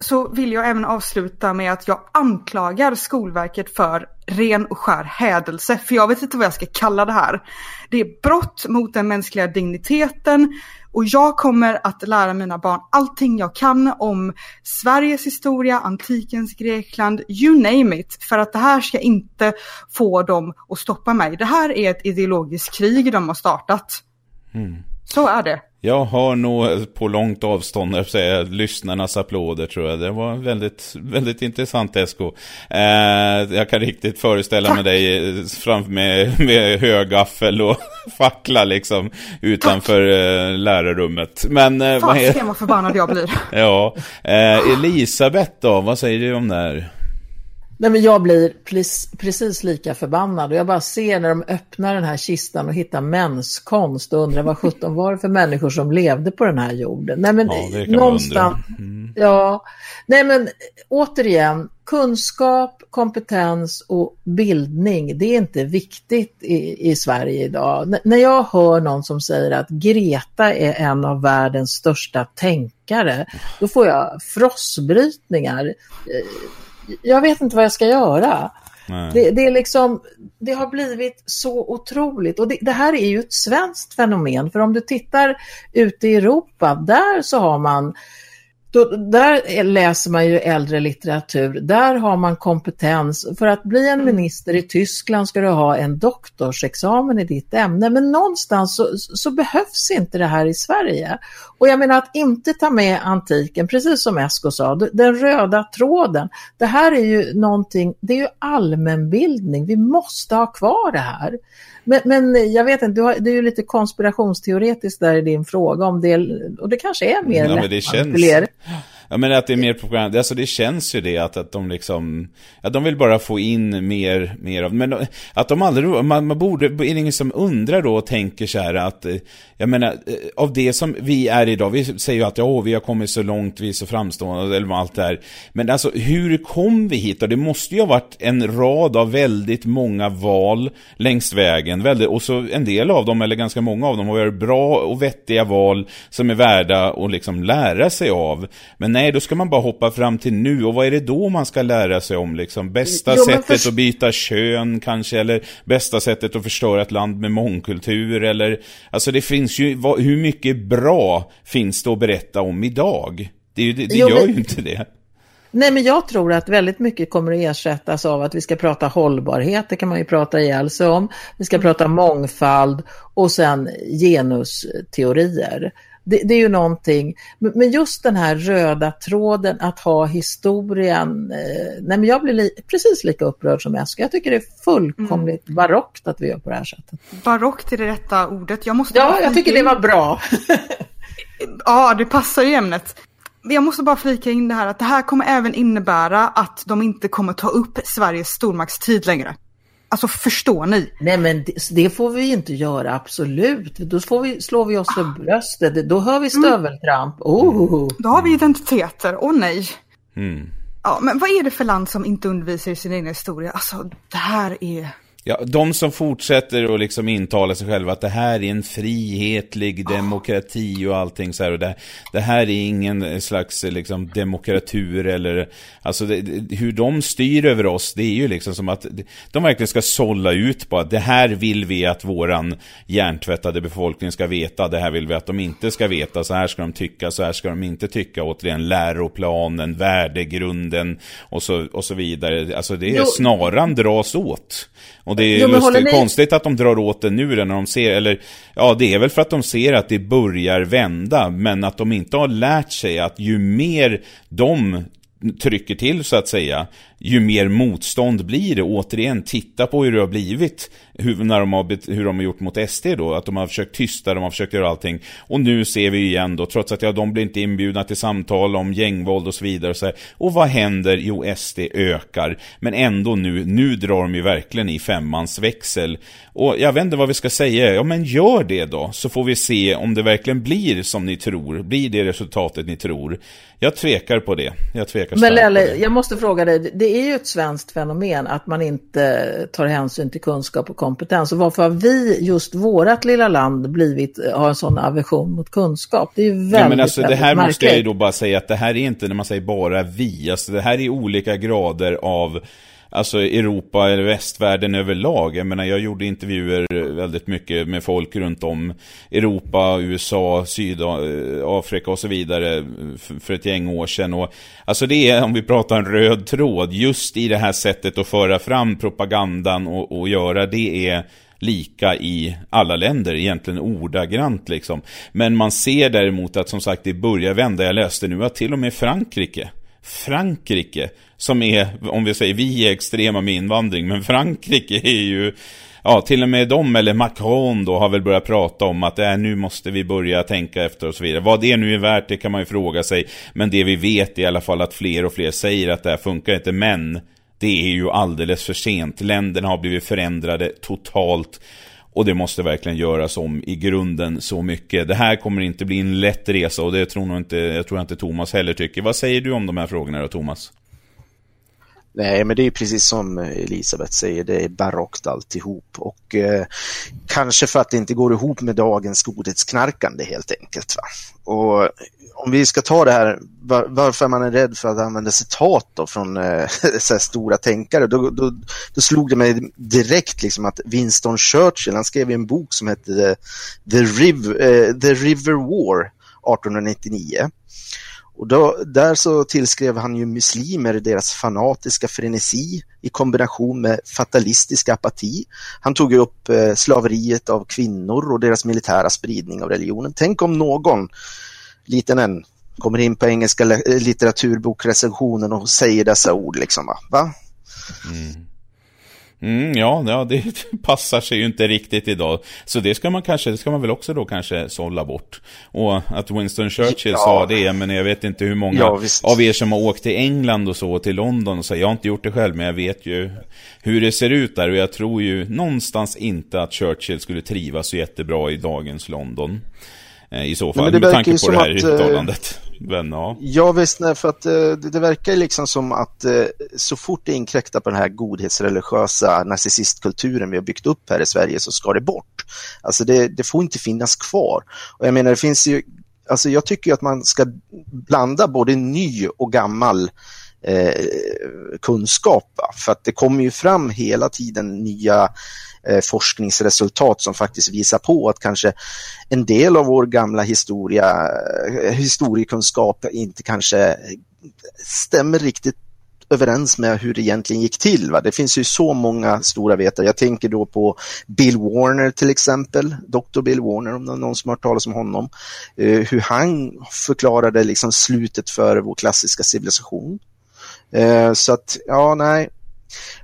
så vill jag även avsluta med att jag anklagar Skolverket för ren och skär hädelse. För jag vet inte vad jag ska kalla det här. Det är brott mot den mänskliga digniteten och jag kommer att lära mina barn allting jag kan om Sveriges historia, antikens Grekland, you name it. För att det här ska inte få dem att stoppa mig. Det här är ett ideologiskt krig de har startat. Mm. Så är det. Jag har nog på långt avstånd, jag säga, lyssnarnas applåder tror jag. Det var väldigt, väldigt intressant Esko. Eh, jag kan riktigt föreställa mig dig eh, framför med, med högaffel och fackla liksom utanför eh, lärarrummet. Men eh, vad är... vad förbannad jag blir. ja. Eh, Elisabeth då, vad säger du om det här? Nej, men jag blir precis lika förbannad och jag bara ser när de öppnar den här kistan och hittar menskonst och undrar vad sjutton var det för människor som levde på den här jorden. Nej men ja, någonstans, mm. ja, nej men återigen, kunskap, kompetens och bildning, det är inte viktigt i, i Sverige idag. N när jag hör någon som säger att Greta är en av världens största tänkare, då får jag frossbrytningar jag vet inte vad jag ska göra. Det, det, är liksom, det har blivit så otroligt. Och det, det, här är ju ett svenskt fenomen. För om du tittar ute i Europa, där så har man då, där läser man ju äldre litteratur, där har man kompetens. För att bli en minister i Tyskland ska du ha en doktorsexamen i ditt ämne, men någonstans så, så, behövs inte det här i Sverige. Och jag menar att inte ta med antiken, precis som Esko sa, den röda tråden. Det här är ju någonting, det är ju allmänbildning, vi måste ha kvar det här. Men, men jag vet inte, det är ju lite konspirationsteoretiskt där i din fråga om det, och det kanske är mer ja, lättmanipulerat. Jag menar att det är mer propaganda, alltså det känns ju det att, att de liksom, ja de vill bara få in mer, mer av, men att de aldrig, man, man borde, är det ingen som undrar då och tänker så här att, eh, jag menar, eh, av det som vi är idag, vi säger ju att ja, vi har kommit så långt, vi är så framstående, eller allt det här, men alltså hur kom vi hit Och Det måste ju ha varit en rad av väldigt många val längs vägen, väldigt, och så en del av dem, eller ganska många av dem, har varit bra och vettiga val som är värda att liksom lära sig av. Men nej, då ska man bara hoppa fram till nu. Och vad är det då man ska lära sig om? Liksom? Bästa Jo, sättet för- att byta kön kanske, eller bästa sättet att förstöra ett land med mångkultur, eller... Alltså det finns ju, vad, hur mycket bra finns det att berätta om idag? Det, det, det Jo, gör men- ju inte det. Nej, men jag tror att väldigt mycket kommer att ersättas av att vi ska prata hållbarhet, det kan man ju prata ihjäl sig om. Vi ska prata mångfald och sen genusteorier. Det, det är ju någonting, men just den här röda tråden att ha historien, eh, nej men jag blir li, precis lika upprörd som Esko. Jag tycker det är fullkomligt barockt att vi gör på det här sättet. Barockt är det rätta ordet. Jag måste Ja, jag tycker flika det in- var bra. Ja, det passar ju ämnet. Jag måste bara flika in det här att det här kommer även innebära att de inte kommer ta upp Sveriges stormaktstid längre. Alltså förstår ni? Nej men det, det får vi inte göra, absolut. Då får vi, slår vi oss för bröstet, då hör vi stöveltramp. Oh. Då har vi identiteter, åh nej. Mm. Ja, men vad är det för land som inte undervisar i sin egen historia? Alltså, det här är... Ja, de som fortsätter att liksom intala sig själva att det här är en frihetlig demokrati och allting så här och det, det här är ingen slags liksom demokratur eller alltså det, det, hur de styr över oss det är ju liksom som att de verkligen ska sålla ut på att det här vill vi att våran hjärntvättade befolkning ska veta, det här vill vi att de inte ska veta, så här ska de tycka, så här ska de inte tycka, återigen läroplanen, värdegrunden och så, och så vidare. Alltså det är snaran dras åt. Och det är Jo, lustigt, konstigt att de drar åt den nu när de ser, eller ja, det är väl för att de ser att det börjar vända, men att de inte har lärt sig att ju mer de trycker till så att säga, ju mer motstånd blir det. Återigen, titta på hur det har blivit, hur, när de har, hur de har gjort mot SD då, att de har försökt tysta, de har försökt göra allting. Och nu ser vi igen då, trots att ja, de blir inte inbjudna till samtal om gängvåld och så vidare. Och, så här. och vad händer? Jo, SD ökar. Men ändå nu, nu drar de ju verkligen i femmans växel. Och jag vet inte vad vi ska säga, ja men gör det då, så får vi se om det verkligen blir som ni tror, blir det resultatet ni tror. Jag tvekar på det, jag tvekar Men Lelle, jag måste fråga dig, det är ju ett svenskt fenomen att man inte tar hänsyn till kunskap och kompetens. Och varför har vi, just vårat lilla land, blivit, har en sån aversion mot kunskap? Det är ju väldigt, Ja, men alltså, det här märkligt. måste jag ju då bara säga att det här är inte när man säger bara vi. Alltså, det här är olika grader av Alltså Europa eller västvärlden överlag. Jag menar, jag gjorde intervjuer väldigt mycket med folk runt om Europa, USA, Sydafrika och så vidare för ett gäng år sedan. Och, alltså det är, om vi pratar en röd tråd, just i det här sättet att föra fram propagandan och, och göra det är lika i alla länder, egentligen ordagrant liksom. Men man ser däremot att som sagt det börjar vända. Jag läste nu att till och med Frankrike Frankrike, som är, om vi säger vi är extrema med invandring, men Frankrike är ju Ja, till och med de, eller Macron då, har väl börjat prata om att äh, nu måste vi börja tänka efter och så vidare. Vad det nu är värt, det kan man ju fråga sig. Men det vi vet är i alla fall att fler och fler säger att det här funkar inte. Men det är ju alldeles för sent. Länderna har blivit förändrade totalt. Och det måste verkligen göras om i grunden så mycket. Det här kommer inte bli en lätt resa och det tror nog inte, jag tror inte Thomas heller tycker. Vad säger du om de här frågorna då, Thomas? Nej, men det är precis som Elisabeth säger, det är barockt alltihop och eh, kanske för att det inte går ihop med dagens godhetsknarkande helt enkelt. Va? Och om vi ska ta det här, var, varför man är rädd för att använda citat då från eh, så här stora tänkare, då, då, då slog det mig direkt liksom att Winston Churchill, han skrev en bok som hette The, Riv, eh, The River War 1899. Och då, där så tillskrev han ju muslimer deras fanatiska frenesi i kombination med fatalistisk apati. Han tog upp eh, slaveriet av kvinnor och deras militära spridning av religionen. Tänk om någon, liten en, kommer in på engelska eh, litteraturbokrecensionen och säger dessa ord liksom va? va? Mm, ja, ja, det passar sig ju inte riktigt idag. Så det ska man kanske, det ska man väl också då kanske sålla bort. Och att Winston Churchill Ja. sa det, men jag vet inte hur många Ja, av er som har åkt till England och så, till London och så. Jag har inte gjort det själv, men jag vet ju hur det ser ut där. Och jag tror ju någonstans inte att Churchill skulle trivas så jättebra i dagens London. Eh, I så fall, det med tanke på det här att, eh, uttalandet. Men ja. Ja visst, nej, för att eh, det, det verkar liksom som att så fort det inkräktar på den här godhetsreligiösa narcissistkulturen vi har byggt upp här i Sverige så ska det bort. Alltså det, det får inte finnas kvar. Och jag menar det finns ju alltså jag tycker att man ska blanda både ny och gammal eh, kunskap. Va? För att det kommer ju fram hela tiden nya Eh, forskningsresultat som faktiskt visar på att kanske en del av vår gamla historia, eh, historiekunskap inte kanske stämmer riktigt överens med hur det egentligen gick till. Va? Det finns ju så många stora vetare. Jag tänker då på Bill Warner till exempel, Dr. Bill Warner om det är någon som har hört talas om honom. Eh, hur han förklarade liksom slutet för vår klassiska civilisation. Eh, så att, ja, nej.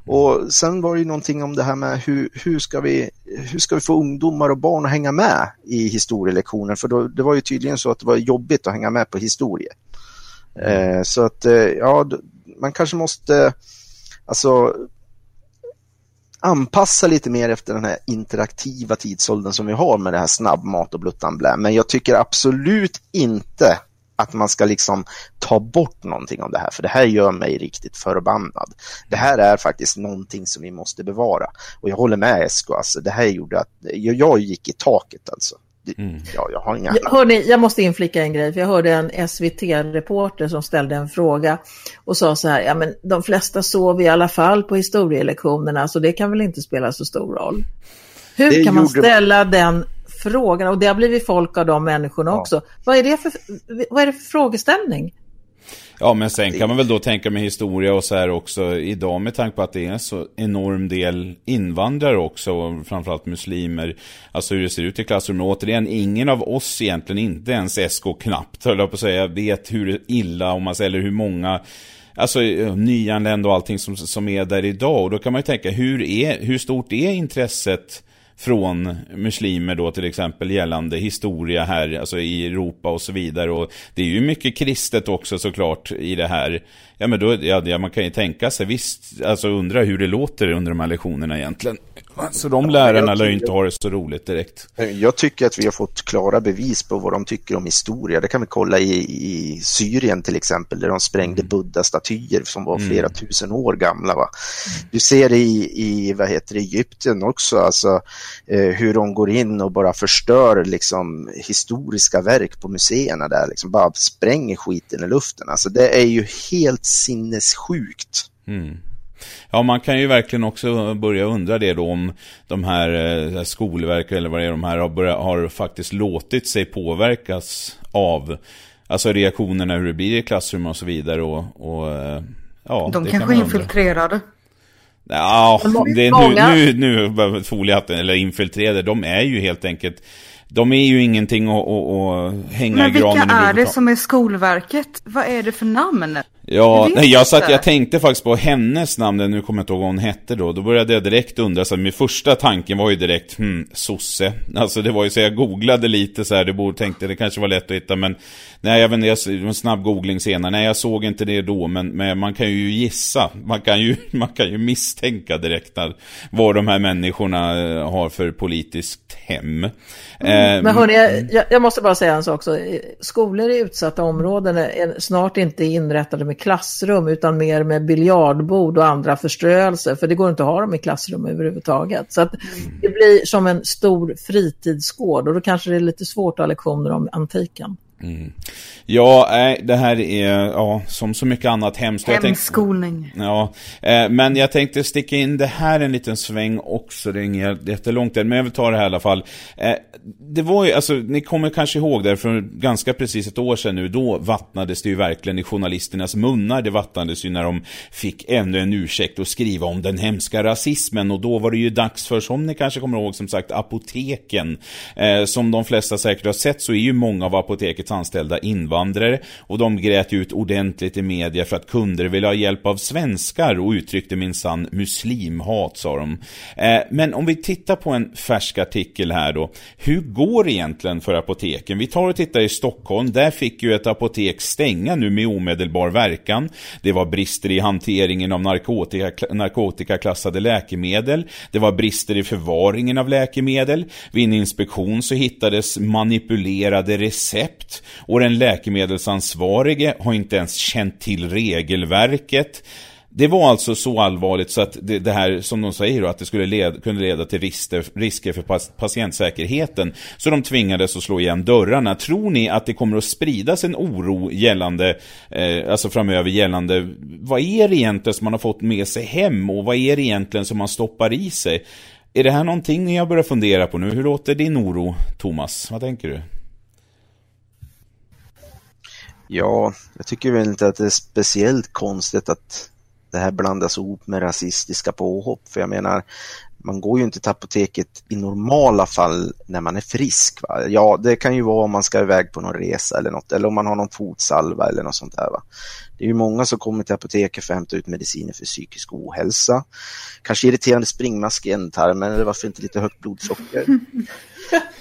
Och sen var det ju någonting om det här med hur, hur, ska vi, hur ska vi få ungdomar och barn att hänga med i historielektionen? För då, det var ju tydligen så att det var jobbigt att hänga med på historie. Eh, så att, eh, ja, man kanske måste alltså anpassa lite mer efter den här interaktiva tidsåldern som vi har med det här snabbmat och bluttan blä. Men jag tycker absolut inte att man ska liksom ta bort någonting av det här, för det här gör mig riktigt förbannad. Det här är faktiskt någonting som vi måste bevara. Och jag håller med Esko, alltså, det här gjorde att jag gick i taket alltså. Mm. Ja, jag har inga... Hörrni, jag måste inflika en grej, för jag hörde en SVT-reporter som ställde en fråga och sa så här, ja men de flesta sover i alla fall på historielektionerna, så det kan väl inte spela så stor roll. Hur det kan man ställa den frågan? Och det har blivit folk av de människorna ja. också. Vad är, det för, vad är det för frågeställning? Ja, men sen kan man väl då tänka med historia och så här också idag med tanke på att det är en så enorm del invandrare också, framförallt muslimer. Alltså hur det ser ut i klassrummet. Återigen, ingen av oss egentligen, inte ens SK knappt, höll jag på att säga, vet hur illa, om man säger, eller hur många Alltså nyanlända och allting som, som är där idag. Och då kan man ju tänka, hur, är, hur stort är intresset från muslimer då till exempel gällande historia här, alltså i Europa och så vidare. Och det är ju mycket kristet också såklart i det här. Ja men då, ja, man kan ju tänka sig visst, alltså undra hur det låter under de här lektionerna egentligen. Så de lärarna lär ju inte ha det så roligt direkt. Jag tycker att vi har fått klara bevis på vad de tycker om historia. Det kan vi kolla i, i Syrien till exempel, där de sprängde mm. buddha-statyer som var flera mm. tusen år gamla. Va? Du ser det i, i vad heter det, Egypten också, alltså, eh, hur de går in och bara förstör liksom, historiska verk på museerna där, liksom, bara spränger skiten i luften. Alltså, det är ju helt sinnessjukt. Mm. Ja, man kan ju verkligen också börja undra det då om de här eh, skolverk eller vad det är, de här har, börjat, har faktiskt låtit sig påverkas av Alltså reaktionerna hur det blir i klassrum och så vidare och, och eh, ja, De kanske är infiltrerade. Ja, det är nu, nu, nu foliehatten, eller infiltrerade, de är ju helt enkelt de är ju ingenting att, att, att hänga Men i granen Men vilka är det som är Skolverket? Vad är det för namn? Ja, nej, jag, satt, jag tänkte faktiskt på hennes namn, nu kommer jag inte ihåg vad hon hette då. Då började jag direkt undra, så min första tanken var ju direkt, hmm, sosse. Alltså det var ju så jag googlade lite så här, det borde, tänkte det kanske var lätt att hitta, men nej, jag vet inte, jag, en snabb googling senare, nej jag såg inte det då, men, men man kan ju gissa, man kan ju, man kan ju misstänka direkt vad de här människorna eh, har för politiskt hem. Mm. Eh, men hörni, jag, jag, måste bara säga en sak också. Skolor i utsatta områden är snart inte inrättade med klassrum utan mer med biljardbord och andra förströelser. För det går inte att ha dem i klassrum överhuvudtaget. Så att det blir som en stor fritidsgård och då kanske det är lite svårt att ha lektioner om antiken. Mm. Ja, det här är ja, som så mycket annat hemskt. Hemskolning. Ja, eh, men jag tänkte sticka in det här en liten sväng också. Det är inget jättelångt där, men jag vill ta det här i alla fall. Eh, det var ju, alltså, ni kommer kanske ihåg det, för ganska precis ett år sedan nu, då vattnades det ju verkligen i journalisternas munnar. Det vattnades ju när de fick ännu en ursäkt att skriva om den hemska rasismen. Och då var det ju dags för, som ni kanske kommer ihåg, som sagt, apoteken. Eh, som de flesta säkert har sett så är ju många av apotekets anställda invandrare och de grät ut ordentligt i media för att kunder ville ha hjälp av svenskar och uttryckte minsann muslimhat sa de. Eh, men om vi tittar på en färsk artikel här då. Hur går det egentligen för apoteken? Vi tar och tittar i Stockholm. Där fick ju ett apotek stänga nu med omedelbar verkan. Det var brister i hanteringen av narkotika, narkotikaklassade läkemedel. Det var brister i förvaringen av läkemedel. Vid en inspektion så hittades manipulerade recept och den läkemedelsansvarige har inte ens känt till regelverket. Det var alltså så allvarligt så att det, det här, som de säger då, att det skulle led, kunde leda till risker, risker för pas, patientsäkerheten. Så de tvingades att slå igen dörrarna. Tror ni att det kommer att spridas en oro gällande, eh, alltså framöver gällande, vad är det egentligen som man har fått med sig hem och vad är det egentligen som man stoppar i sig? Är det här någonting ni har börjat fundera på nu? Hur låter din oro, Thomas? Vad tänker du? Ja, jag tycker väl inte att det är speciellt konstigt att det här blandas ihop med rasistiska påhopp. För jag menar, man går ju inte till apoteket i normala fall när man är frisk. Va? Ja, det kan ju vara om man ska iväg på någon resa eller något, eller om man har någon fotsalva eller något sånt där. Va? Det är ju många som kommer till apoteket för att hämta ut mediciner för psykisk ohälsa. Kanske irriterande springmask i ändtarmen eller varför inte lite högt blodsocker.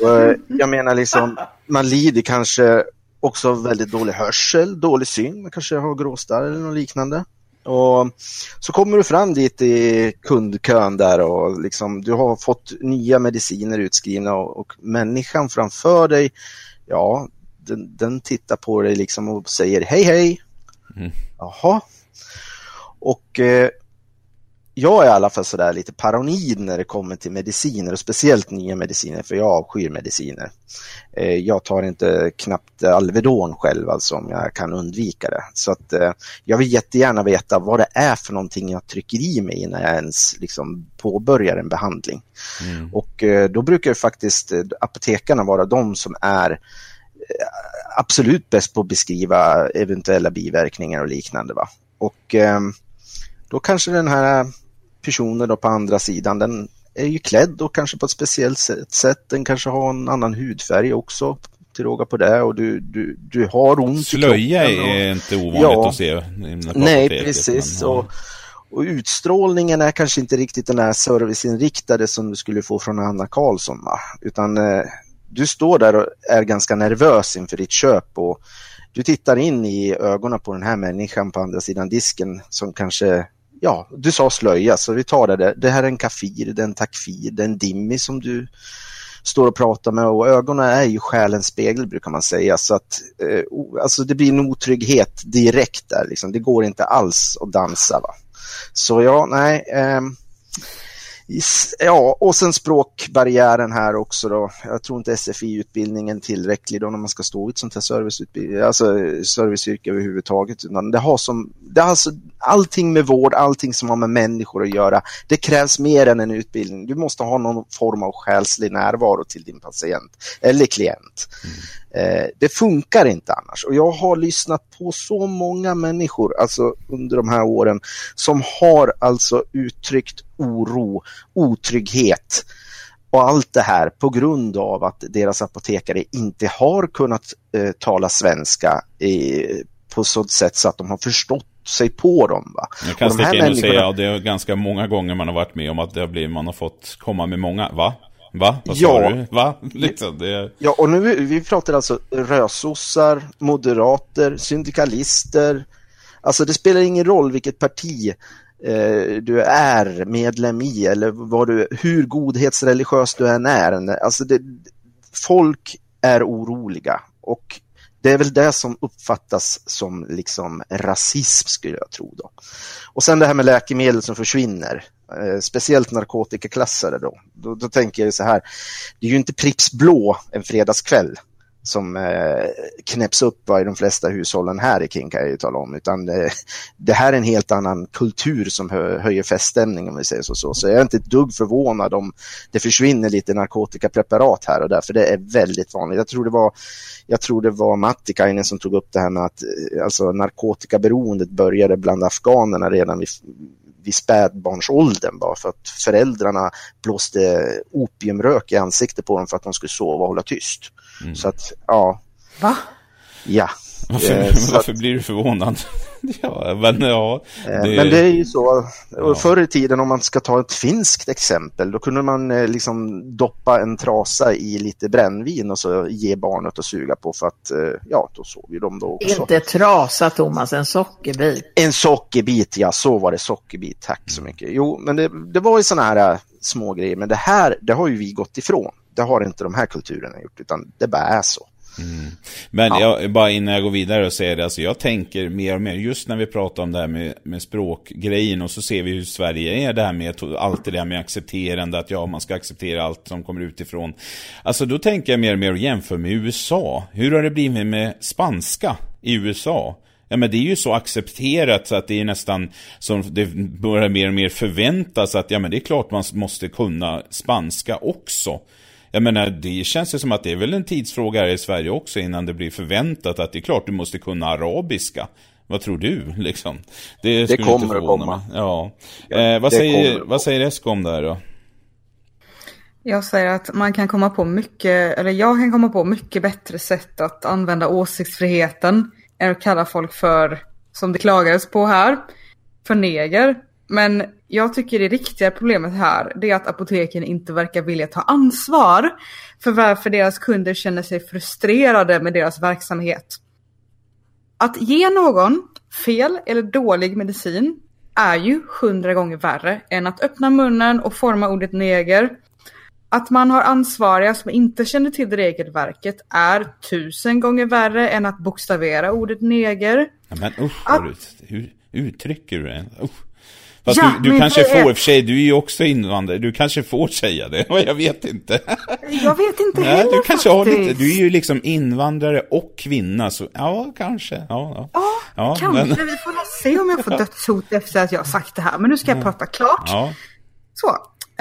Eh, jag menar liksom, man lider kanske också väldigt dålig hörsel, dålig syn, man kanske har gråstarr eller något liknande. Och så kommer du fram dit i kundkön där och liksom, du har fått nya mediciner utskrivna och, och människan framför dig, ja, den, den, tittar på dig liksom och säger hej hej. Mm. Jaha. Och eh, jag är i alla fall sådär lite paranoid när det kommer till mediciner och speciellt nya mediciner för jag avskyr mediciner. Eh, jag tar inte knappt Alvedon själv alltså om jag kan undvika det. Så att eh, jag vill jättegärna veta vad det är för någonting jag trycker i mig innan jag ens liksom påbörjar en behandling. Mm. Och eh, då brukar faktiskt apotekarna vara de som är absolut bäst på att beskriva eventuella biverkningar och liknande. Va? Och då kanske den här personen då på andra sidan, den är ju klädd och kanske på ett speciellt sätt. Den kanske har en annan hudfärg också till råga på det och du, du, du har ont Slöja i kroppen. är inte ovanligt ja, att se. Nej, precis. Men, ja. och, och utstrålningen är kanske inte riktigt den här serviceinriktade som du skulle få från Anna Karlsson. Va? Utan eh, du står där och är ganska nervös inför ditt köp och du tittar in i ögonen på den här människan på andra sidan disken som kanske ja, du sa slöja så vi tar det. Det här är en kafir, det är en takfir, det är en dimmi som du står och pratar med och ögonen är ju själens spegel brukar man säga så att eh, alltså det blir en otrygghet direkt där liksom. Det går inte alls att dansa va. Så ja, nej. Eh, Ja, och sen språkbarriären här också då. Jag tror inte SFI-utbildningen är tillräcklig då när man ska stå i ett sånt här serviceyrke alltså serviceyrke överhuvudtaget. Utan det har som, det har alltså allting med vård, allting som har med människor att göra. Det krävs mer än en utbildning. Du måste ha någon form av själslig närvaro till din patient eller klient. Mm. Eh, det funkar inte annars och jag har lyssnat på så många människor alltså under de här åren som har alltså uttryckt oro, otrygghet och allt det här på grund av att deras apotekare inte har kunnat eh, tala svenska i, på så sätt så att de har förstått sig på dem. Va? Jag kan sticka in och människorna... säga att det är ganska många gånger man har varit med om att det har blivit, man har fått komma med många, va? Va? Vad ja. sa du? Va? Liksom, det... Ja, och nu vi pratar alltså rösossar, moderater, syndikalister. Alltså det spelar ingen roll vilket parti eh, du är medlem i eller vad du, hur godhetsreligiös du än är. Alltså det, folk är oroliga och det är väl det som uppfattas som liksom rasism skulle jag tro. Då. Och sen det här med läkemedel som försvinner. Eh, speciellt narkotikaklassade då. då. Då tänker jag så här, det är ju inte Pripps blå en fredagskväll som eh, knäpps upp i de flesta hushållen här i King kan jag ju tala om, utan eh, det här är en helt annan kultur som hö höjer feststämning om vi säger så, så. Så jag är inte ett dugg förvånad om det försvinner lite narkotikapreparat här och där, för det är väldigt vanligt. Jag tror det var, jag tror det var Mattikainen som tog upp det här med att eh, alltså, narkotikaberoendet började bland afghanerna redan vid vid spädbarnsåldern bara för att föräldrarna blåste opiumrök i ansiktet på dem för att de skulle sova och hålla tyst. Mm. Så att, ja. Va? Ja. Varför, eh, varför blir du förvånad? ja, men ja. Eh, det... Men det är ju så. Ja. Förr i tiden om man ska ta ett finskt exempel, då kunde man eh, liksom doppa en trasa i lite brännvin och så ge barnet att suga på för att, eh, ja, då sov ju de då också. Inte trasa Thomas, en sockerbit. En sockerbit, ja, så var det sockerbit, tack så mycket. Jo, men det, det var ju sådana här små grejer, men det här, det har ju vi gått ifrån. Det har inte de här kulturerna gjort, utan det bara är så. Men jag, bara innan jag går vidare och säger det, alltså jag tänker mer och mer, just när vi pratar om det här med, med språkgrejen och så ser vi hur Sverige är det här med allt det där med accepterande, att ja, man ska acceptera allt som kommer utifrån. Alltså då tänker jag mer och mer och jämför med USA. Hur har det blivit med spanska i USA? Ja men det är ju så accepterat så att det är nästan som det börjar mer och mer förväntas att ja men det är klart man måste kunna spanska också. Jag menar, det känns ju som att det är väl en tidsfråga här i Sverige också innan det blir förväntat att det är klart du måste kunna arabiska. Vad tror du liksom? Det, det kommer att komma. Mig. Ja. Eh, vad, säger, vad säger Esko om det här då? Jag säger att man kan komma på mycket, eller jag kan komma på mycket bättre sätt att använda åsiktsfriheten än att kalla folk för, som det klagades på här, för neger. Men jag tycker det riktiga problemet här det är att apoteken inte verkar vilja ta ansvar för varför deras kunder känner sig frustrerade med deras verksamhet. Att ge någon fel eller dålig medicin är ju hundra gånger värre än att öppna munnen och forma ordet neger. Att man har ansvariga som inte känner till regelverket är tusen gånger värre än att bokstavera ordet neger. Ja, men usch, att... hur uttrycker du det? Usch. Fast ja, du, du kanske får, i och för sig, du är ju också invandrare, du kanske får säga det, jag vet inte. Jag vet inte heller du kanske har lite, Du är ju liksom invandrare och kvinna, så ja, kanske. Ja, ja. ja, ja kanske. Men... Vi får se om jag får dödshot efter att jag har sagt det här, men nu ska jag ja. prata klart. Ja. Så,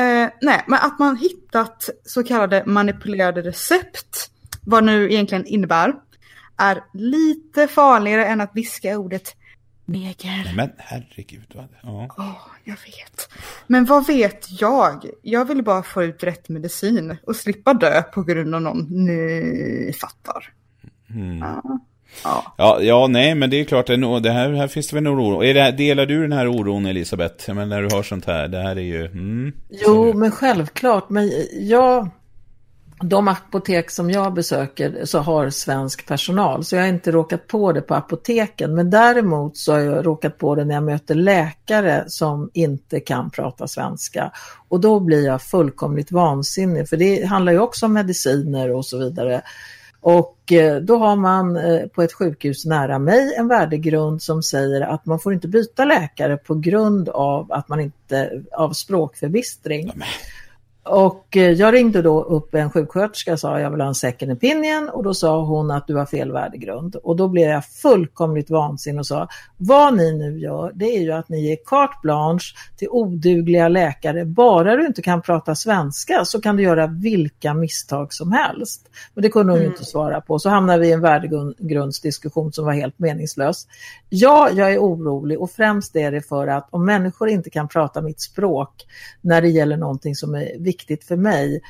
eh, nej, men att man hittat så kallade manipulerade recept, vad nu egentligen innebär, är lite farligare än att viska ordet neger. Men herregud. Vad, ja. Oh, jag vet. Men vad vet jag? Jag vill bara få ut rätt medicin och slippa dö på grund av någon ni fattar. Mm. Ja. Ja. ja. Ja, nej, men det är klart, det här, här finns det väl en oro. Är det, delar du den här oron, Elisabeth? Men när du har sånt här, det här är ju... Mm, jo, men självklart. Men jag de apotek som jag besöker så har svensk personal, så jag har inte råkat på det på apoteken. Men däremot så har jag råkat på det när jag möter läkare som inte kan prata svenska. Och då blir jag fullkomligt vansinnig, för det handlar ju också om mediciner och så vidare. Och eh, då har man eh, på ett sjukhus nära mig en värdegrund som säger att man får inte byta läkare på grund av att man inte, av språkförbistring. Och eh, jag ringde då upp en sjuksköterska och sa jag vill ha en second opinion och då sa hon att du har fel värdegrund. Och då blev jag fullkomligt vansinnig och sa vad ni nu gör det är ju att ni ger carte blanche till odugliga läkare. Bara du inte kan prata svenska så kan du göra vilka misstag som helst. Men det kunde hon mm. inte svara på. Så hamnade vi i en värdegrundsdiskussion som var helt meningslös. Ja, jag är orolig och främst är det för att om människor inte kan prata mitt språk när det gäller någonting som är viktigt för mig,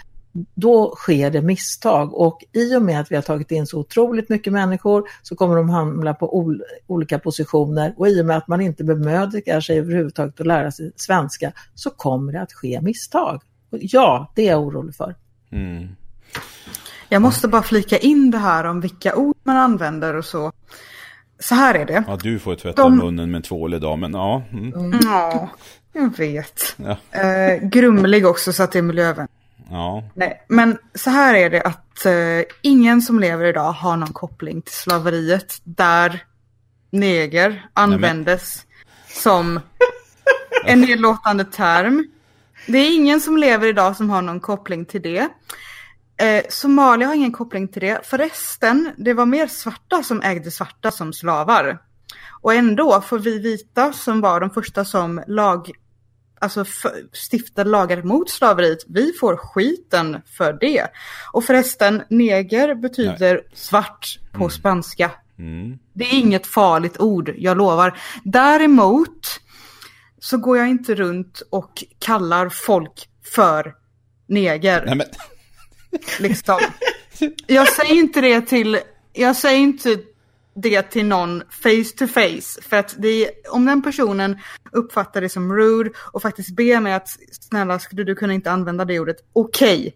då sker det misstag och i och med att vi har tagit in så otroligt mycket människor så kommer de hamna på ol olika positioner och i och med att man inte bemödar sig överhuvudtaget att lära sig svenska så kommer det att ske misstag. Och ja, det är jag orolig för. Mm. Jag måste bara flika in det här om vilka ord man använder och så. Så här är det. Ja, du får tvätta de... munnen med tvål idag, men ja. Mm. Mm. Ja, jag vet. Ja. Eh, grumlig också så att det är miljövänligt. Ja. Nej, men så här är det att eh, ingen som lever idag har någon koppling till slaveriet där neger användes Nej, som en nedlåtande term. Det är ingen som lever idag som har någon koppling till det. Eh, Somalia har ingen koppling till det. Förresten, det var mer svarta som ägde svarta som slavar. Och ändå får vi vita som var de första som lag, alltså stiftade lagar mot slaveriet, vi får skiten för det. Och förresten, neger betyder Nej. svart på mm. spanska. Mm. Det är inget farligt ord, jag lovar. Däremot så går jag inte runt och kallar folk för neger. Nej, men... Liksom. Jag säger inte det till, jag säger inte det till någon face to face. För att det, om den personen uppfattar det som rude och faktiskt ber mig att snälla skulle du kunna inte använda det ordet, okej. Okay.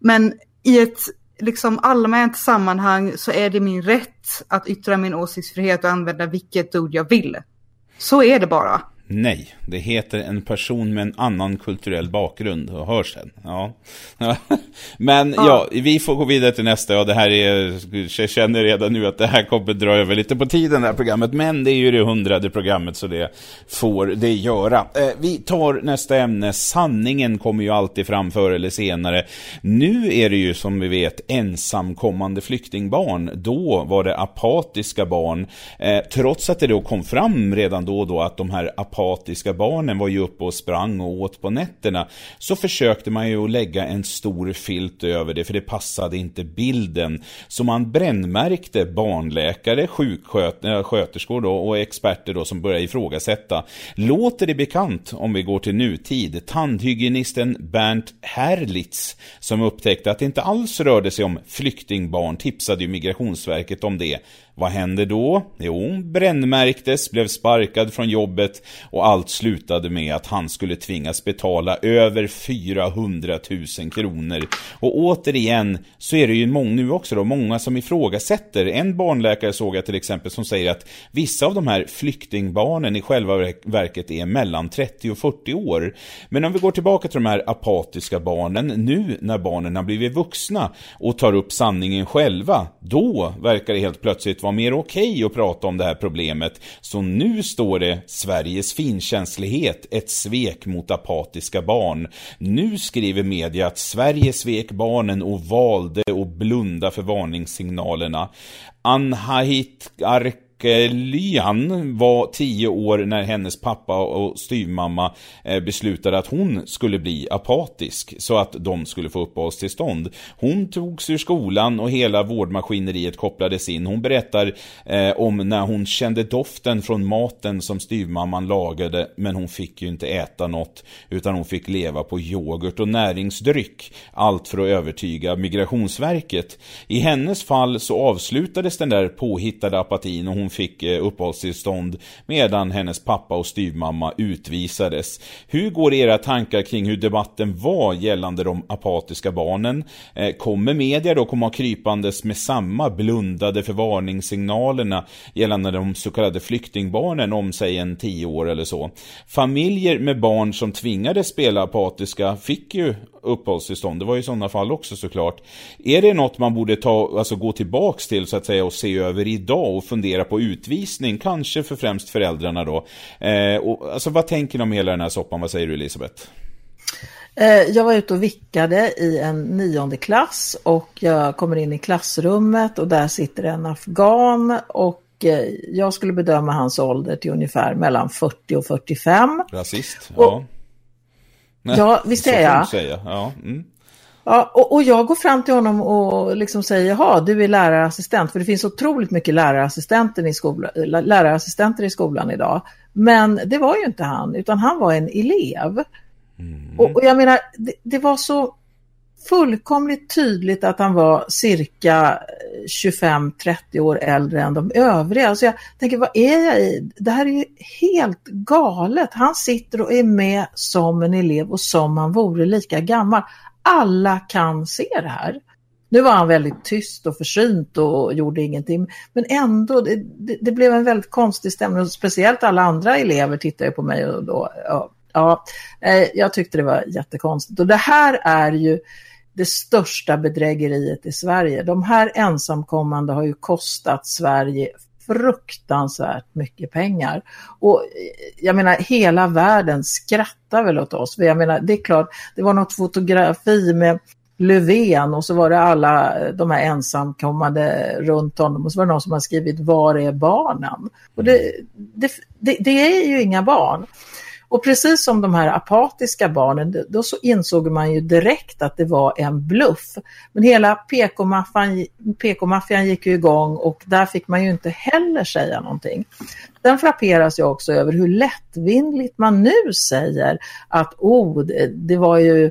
Men i ett liksom allmänt sammanhang så är det min rätt att yttra min åsiktsfrihet och använda vilket ord jag vill. Så är det bara. Nej, det heter en person med en annan kulturell bakgrund och hörs sen. Ja. Men ja. ja. vi får gå vidare till nästa. Ja, det här är, jag känner redan nu att det här kommer dra över lite på tiden, det här programmet. Men det är ju det hundrade programmet, så det får det göra. Eh, vi tar nästa ämne. Sanningen kommer ju alltid fram förr eller senare. Nu är det ju som vi vet ensamkommande flyktingbarn. Då var det apatiska barn. Eh, trots att det då kom fram redan då och då att de här apatiska barnen var ju uppe och sprang och åt på nätterna så försökte man ju lägga en stor filt över det för det passade inte bilden. Så man brännmärkte barnläkare, sjuksköterskor eh, då, och experter då som började ifrågasätta. Låter det bekant om vi går till nutid? Tandhygienisten Bernt Herlitz som upptäckte att det inte alls rörde sig om flyktingbarn tipsade ju Migrationsverket om det. Vad hände då? Jo, brännmärktes, blev sparkad från jobbet och allt slutade med att han skulle tvingas betala över 400 000 kronor. Och återigen så är det ju många, nu också då, många som ifrågasätter. En barnläkare såg jag till exempel som säger att vissa av de här flyktingbarnen i själva verket är mellan 30 och 40 år. Men om vi går tillbaka till de här apatiska barnen, nu när barnen har blivit vuxna och tar upp sanningen själva, då verkar det helt plötsligt vara mer okej okay att prata om det här problemet. Så nu står det Sveriges finkänslighet, ett svek mot apatiska barn. Nu skriver media att Sverige svek barnen och valde att blunda för varningssignalerna. Anhahit Ark Eh, Lyan var tio år när hennes pappa och styvmamma eh, beslutade att hon skulle bli apatisk så att de skulle få uppehållstillstånd. Hon togs ur skolan och hela vårdmaskineriet kopplades in. Hon berättar eh, om när hon kände doften från maten som styvmamman lagade men hon fick ju inte äta något utan hon fick leva på yoghurt och näringsdryck. Allt för att övertyga Migrationsverket. I hennes fall så avslutades den där påhittade apatin och hon hon fick eh, uppehållstillstånd medan hennes pappa och styvmamma utvisades. Hur går era tankar kring hur debatten var gällande de apatiska barnen? Eh, kommer media då komma krypandes med samma blundade förvarningssignalerna gällande de så kallade flyktingbarnen om säg en tio år eller så? Familjer med barn som tvingades spela apatiska fick ju uppehållstillstånd. Det var ju sådana fall också såklart. Är det något man borde ta, alltså gå tillbaks till så att säga och se över idag och fundera på utvisning, kanske för främst föräldrarna då. Eh, och, alltså vad tänker ni om hela den här soppan? Vad säger du Elisabeth? Eh, jag var ute och vickade i en nionde klass och jag kommer in i klassrummet och där sitter en afghan och eh, jag skulle bedöma hans ålder till ungefär mellan 40 och 45. Rasist, ja. Och, ja, visst är jag. Säga. Ja, mm. Ja, och, och, jag går fram till honom och liksom säger, ja du är lärarassistent, för det finns otroligt mycket lärarassistenter i, skola, lärarassistenter i skolan idag. Men det var ju inte han, utan han var en elev. Mm. Och, och, jag menar, det, det, var så fullkomligt tydligt att han var cirka 25-30 år äldre än de övriga. Så jag tänker, vad är jag i? Det här är ju helt galet. Han sitter och är med som en elev och som han vore lika gammal alla kan se det här. Nu var han väldigt tyst och försynt och gjorde ingenting. Men ändå, det, det, blev en väldigt konstig stämning. Och speciellt alla andra elever tittade på mig och då, ja, ja, eh, jag tyckte det var jättekonstigt. Och det här är ju det största bedrägeriet i Sverige. De här ensamkommande har ju kostat Sverige fruktansvärt mycket pengar. Och eh, jag menar, hela världen skrattar väl åt oss. Jag menar, det är klart, det var något fotografi med Löfven och så var det alla eh, de här ensamkommande runt honom och så var det någon som har skrivit Var är barnen? Och det, det, det, det är ju inga barn. Och precis som de här apatiska barnen, då så insåg man ju direkt att det var en bluff. Men hela PK-maffian PK gick ju igång och där fick man ju inte heller säga någonting. Sen frapperas jag också över hur lättvindigt man nu säger att oh, det, var ju,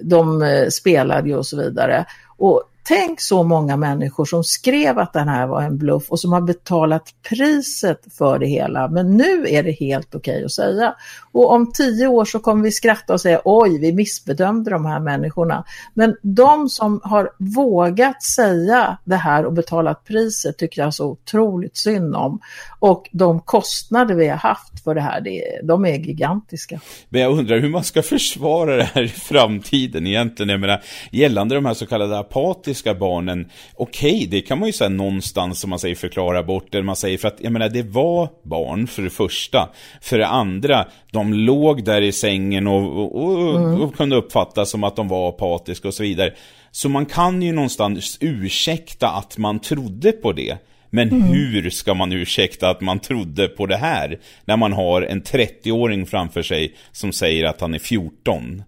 de eh, spelade ju och så vidare. Och Tänk så många människor som skrev att den här var en bluff och som har betalat priset för det hela. Men nu är det helt okej okay att säga. Och om tio år så kommer vi skratta och säga oj, vi missbedömde de här människorna. Men de som har vågat säga det här och betalat priset tycker jag så otroligt synd om. Och de kostnader vi har haft för det här, det, de är gigantiska. Men jag undrar hur man ska försvara det här i framtiden egentligen. Jag menar, gällande de här så kallade apatiska barnen, okej, okay, det kan man ju säga någonstans som man säger förklara bort, eller man säger för att, jag menar, det var barn för det första. För det andra, de låg där i sängen och, och, och, mm. och kunde uppfattas som att de var apatiska och så vidare. Så man kan ju någonstans ursäkta att man trodde på det. Men mm. hur ska man ursäkta att man trodde på det här när man har en 30-åring framför sig som säger att han är 14?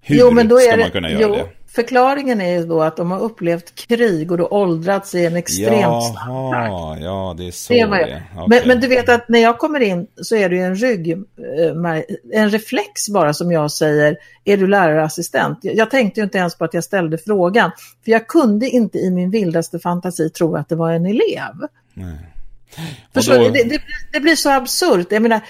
Hur jo, men då ska det, man kunna göra jo, det? Förklaringen är ju då att de har upplevt krig och då åldrats i en extremt Jaha, ja det är så det. Var det. Okay. Men, men, du vet att när jag kommer in så är det ju en rygg, eh, en reflex bara som jag säger, är du lärarassistent? Jag tänkte ju inte ens på att jag ställde frågan, för jag kunde inte i min vildaste fantasi tro att det var en elev. Nej. Då... det, det, det, blir så absurt. Jag menar,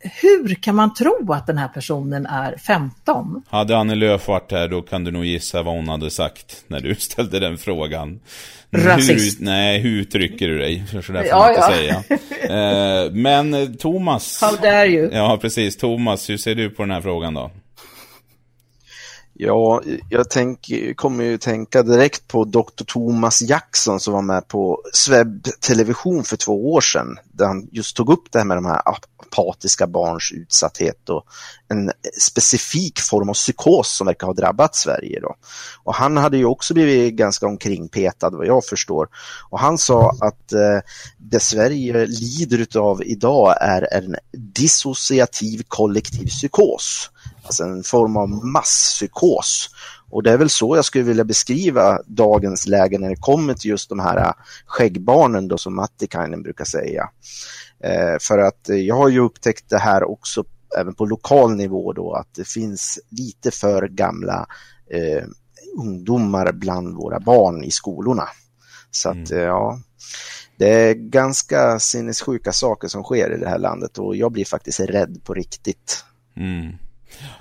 hur kan man tro att den här personen är 15? Hade Annie Lööf varit här då kan du nog gissa vad hon hade sagt när du ställde den frågan. Rasist. Hur, nej, hur uttrycker du dig? Så där får ja, man inte ja. säga. Eh, men eh, Thomas. How dare you? Ja, precis. Thomas, hur ser du på den här frågan då? Ja, jag tänk, kommer ju tänka direkt på Dr. Thomas Jackson som var med på Sveb Television för två år sedan. Där han just tog upp det här med de här apatiska barns utsatthet och en specifik form av psykos som verkar ha drabbat Sverige. Då. Och han hade ju också blivit ganska omkringpetad vad jag förstår. Och han sa att eh, det Sverige lider av idag är en dissociativ kollektiv psykos. Alltså en form av masspsykos. Och det är väl så jag skulle vilja beskriva dagens läge när det kommer till just de här skäggbarnen då som Mattikainen brukar säga. Eh, för att jag har ju upptäckt det här också även på lokal nivå då att det finns lite för gamla eh, ungdomar bland våra barn i skolorna. Så att mm. ja, det är ganska sinnessjuka saker som sker i det här landet och jag blir faktiskt rädd på riktigt. Mm.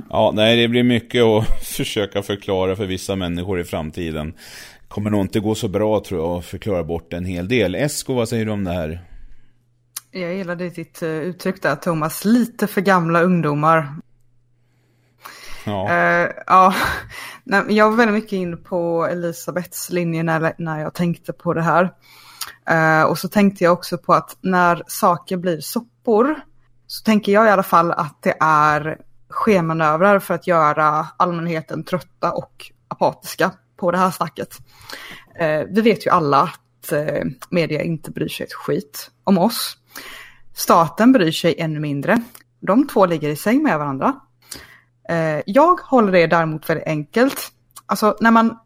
Ja, nej, det blir mycket att försöka förklara för vissa människor i framtiden. Kommer nog inte gå så bra tror jag att förklara bort en hel del. Esko, vad säger du om det här? Jag gillade ditt eh, uttryck där, Thomas. Lite för gamla ungdomar. Ja. Uh, ja. Jag var väldigt mycket in på Elisabeths linje när, när jag tänkte på det här. Uh, och så tänkte jag också på att när saker blir soppor så tänker jag i alla fall att det är skemanövrar för att göra allmänheten trötta och apatiska på det här snacket. Eh, vi vet ju alla att eh, media inte bryr sig ett skit om oss. Staten bryr sig ännu mindre. De två ligger i säng med varandra. Eh, jag håller det däremot väldigt enkelt. Alltså när man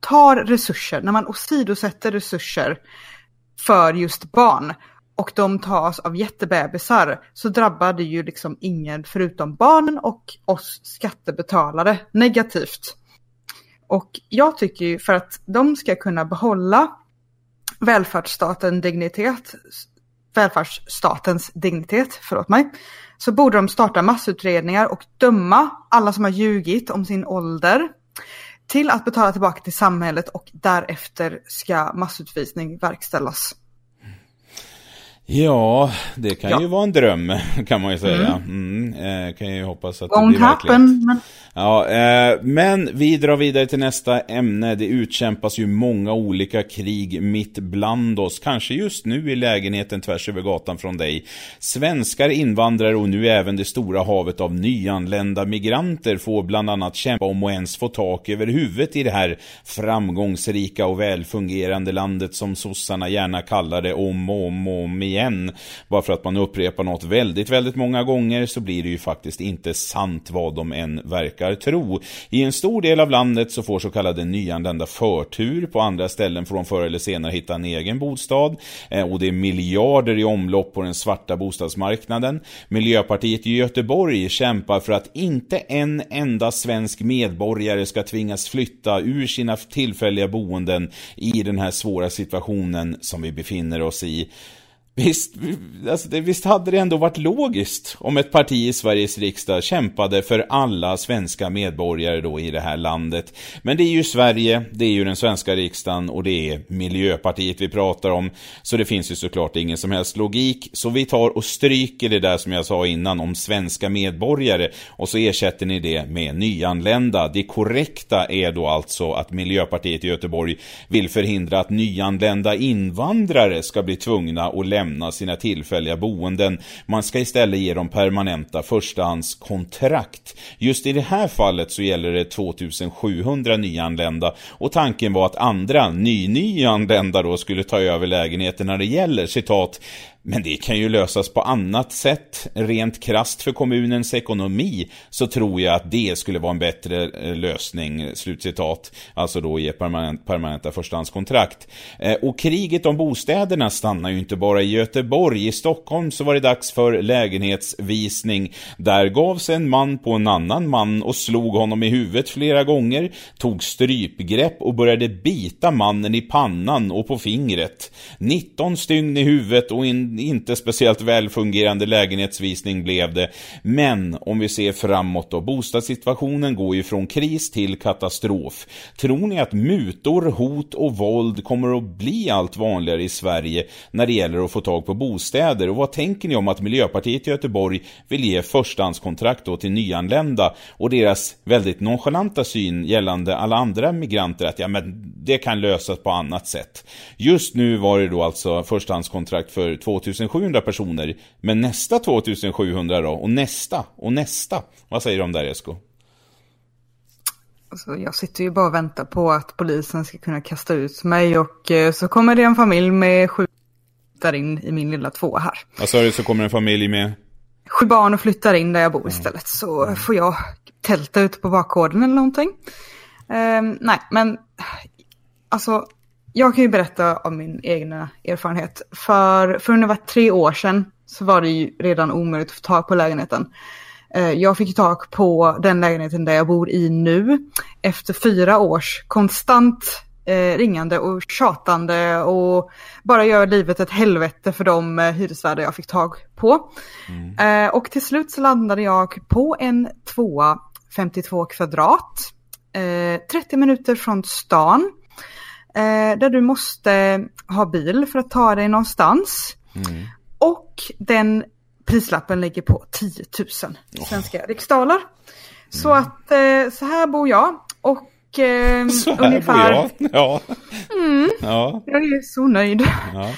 tar resurser, när man åsidosätter resurser för just barn och de tas av jättebebisar så drabbar det ju liksom ingen förutom barnen och oss skattebetalare negativt. Och jag tycker ju för att de ska kunna behålla välfärdsstaten dignitet välfärdsstatens dignitet, förlåt mig, så borde de starta massutredningar och döma alla som har ljugit om sin ålder till att betala tillbaka till samhället och därefter ska massutvisning verkställas. Ja, det kan ja. ju vara en dröm kan man ju säga. Mm. Mm, eh, kan ju hoppas att Won't det blir happen, men... Ja, eh, men vi drar vidare till nästa ämne. Det utkämpas ju många olika krig mitt bland oss. Kanske just nu i lägenheten tvärs över gatan från dig. Svenskar, invandrare och nu även det stora havet av nyanlända migranter får bland annat kämpa om att ens få tak över huvudet i det här framgångsrika och välfungerande landet som sossarna gärna kallar det om och om och om igen igen. Bara för att man upprepar något väldigt, väldigt många gånger så blir det ju faktiskt inte sant vad de än verkar tro. I en stor del av landet så får så kallade nyanlända förtur, på andra ställen får de förr eller senare hitta en egen bostad eh, och det är miljarder i omlopp på den svarta bostadsmarknaden. Miljöpartiet i Göteborg kämpar för att inte en enda svensk medborgare ska tvingas flytta ur sina tillfälliga boenden i den här svåra situationen som vi befinner oss i. Visst, alltså det, visst hade det ändå varit logiskt om ett parti i Sveriges riksdag kämpade för alla svenska medborgare då i det här landet. Men det är ju Sverige, det är ju den svenska riksdagen och det är Miljöpartiet vi pratar om. Så det finns ju såklart ingen som helst logik. Så vi tar och stryker det där som jag sa innan om svenska medborgare och så ersätter ni det med nyanlända. Det korrekta är då alltså att Miljöpartiet i Göteborg vill förhindra att nyanlända invandrare ska bli tvungna att lämna lämna sina tillfälliga boenden. Man ska istället ge dem permanenta förstahandskontrakt. Just i det här fallet så gäller det 2700 nyanlända och tanken var att andra ny-nyanlända då skulle ta över lägenheten när det gäller citat men det kan ju lösas på annat sätt. Rent krast för kommunens ekonomi så tror jag att det skulle vara en bättre eh, lösning, slutcitat. Alltså då ge permanent, permanenta förstahandskontrakt. Eh, och kriget om bostäderna stannar ju inte bara i Göteborg. I Stockholm så var det dags för lägenhetsvisning. Där gavs en man på en annan man och slog honom i huvudet flera gånger, tog strypgrepp och började bita mannen i pannan och på fingret. 19 stygn i huvudet och en inte speciellt välfungerande lägenhetsvisning blev det. Men om vi ser framåt då, bostadssituationen går ju från kris till katastrof. Tror ni att mutor, hot och våld kommer att bli allt vanligare i Sverige när det gäller att få tag på bostäder? Och vad tänker ni om att Miljöpartiet i Göteborg vill ge förstahandskontrakt då till nyanlända och deras väldigt nonchalanta syn gällande alla andra migranter att ja men det kan lösas på annat sätt. Just nu var det då alltså förstahandskontrakt för 2700 personer. Men nästa 2700 då? Och nästa? Och nästa? Vad säger du om det här Esko? Alltså, jag sitter ju bara och väntar på att polisen ska kunna kasta ut mig och eh, så kommer det en familj med sju där in i min lilla tvåa här. Vad sa du, så kommer en familj med? Sju barn och flyttar in där jag bor istället. Så får jag tälta ute på bakgården eller någonting. Um, nej, men alltså jag kan ju berätta om min egna erfarenhet. För, för ungefär tre år sedan så var det ju redan omöjligt att få tag på lägenheten. Eh, jag fick tag på den lägenheten där jag bor i nu efter fyra års konstant eh, ringande och tjatande och bara gör livet ett helvete för de eh, hyresvärdar jag fick tag på. Mm. Och till slut så landade jag på en tvåa 52 kvadrat, 30 eh, minuter från stan där du måste ha bil för att ta dig någonstans. Mm. Och den prislappen ligger på 10 000 svenska oh. riksdaler. Så mm. att eh, så här bor jag. Och eh, så här ungefär... bor jag. Ja. Mm, ja. Jag är så nöjd. Ja,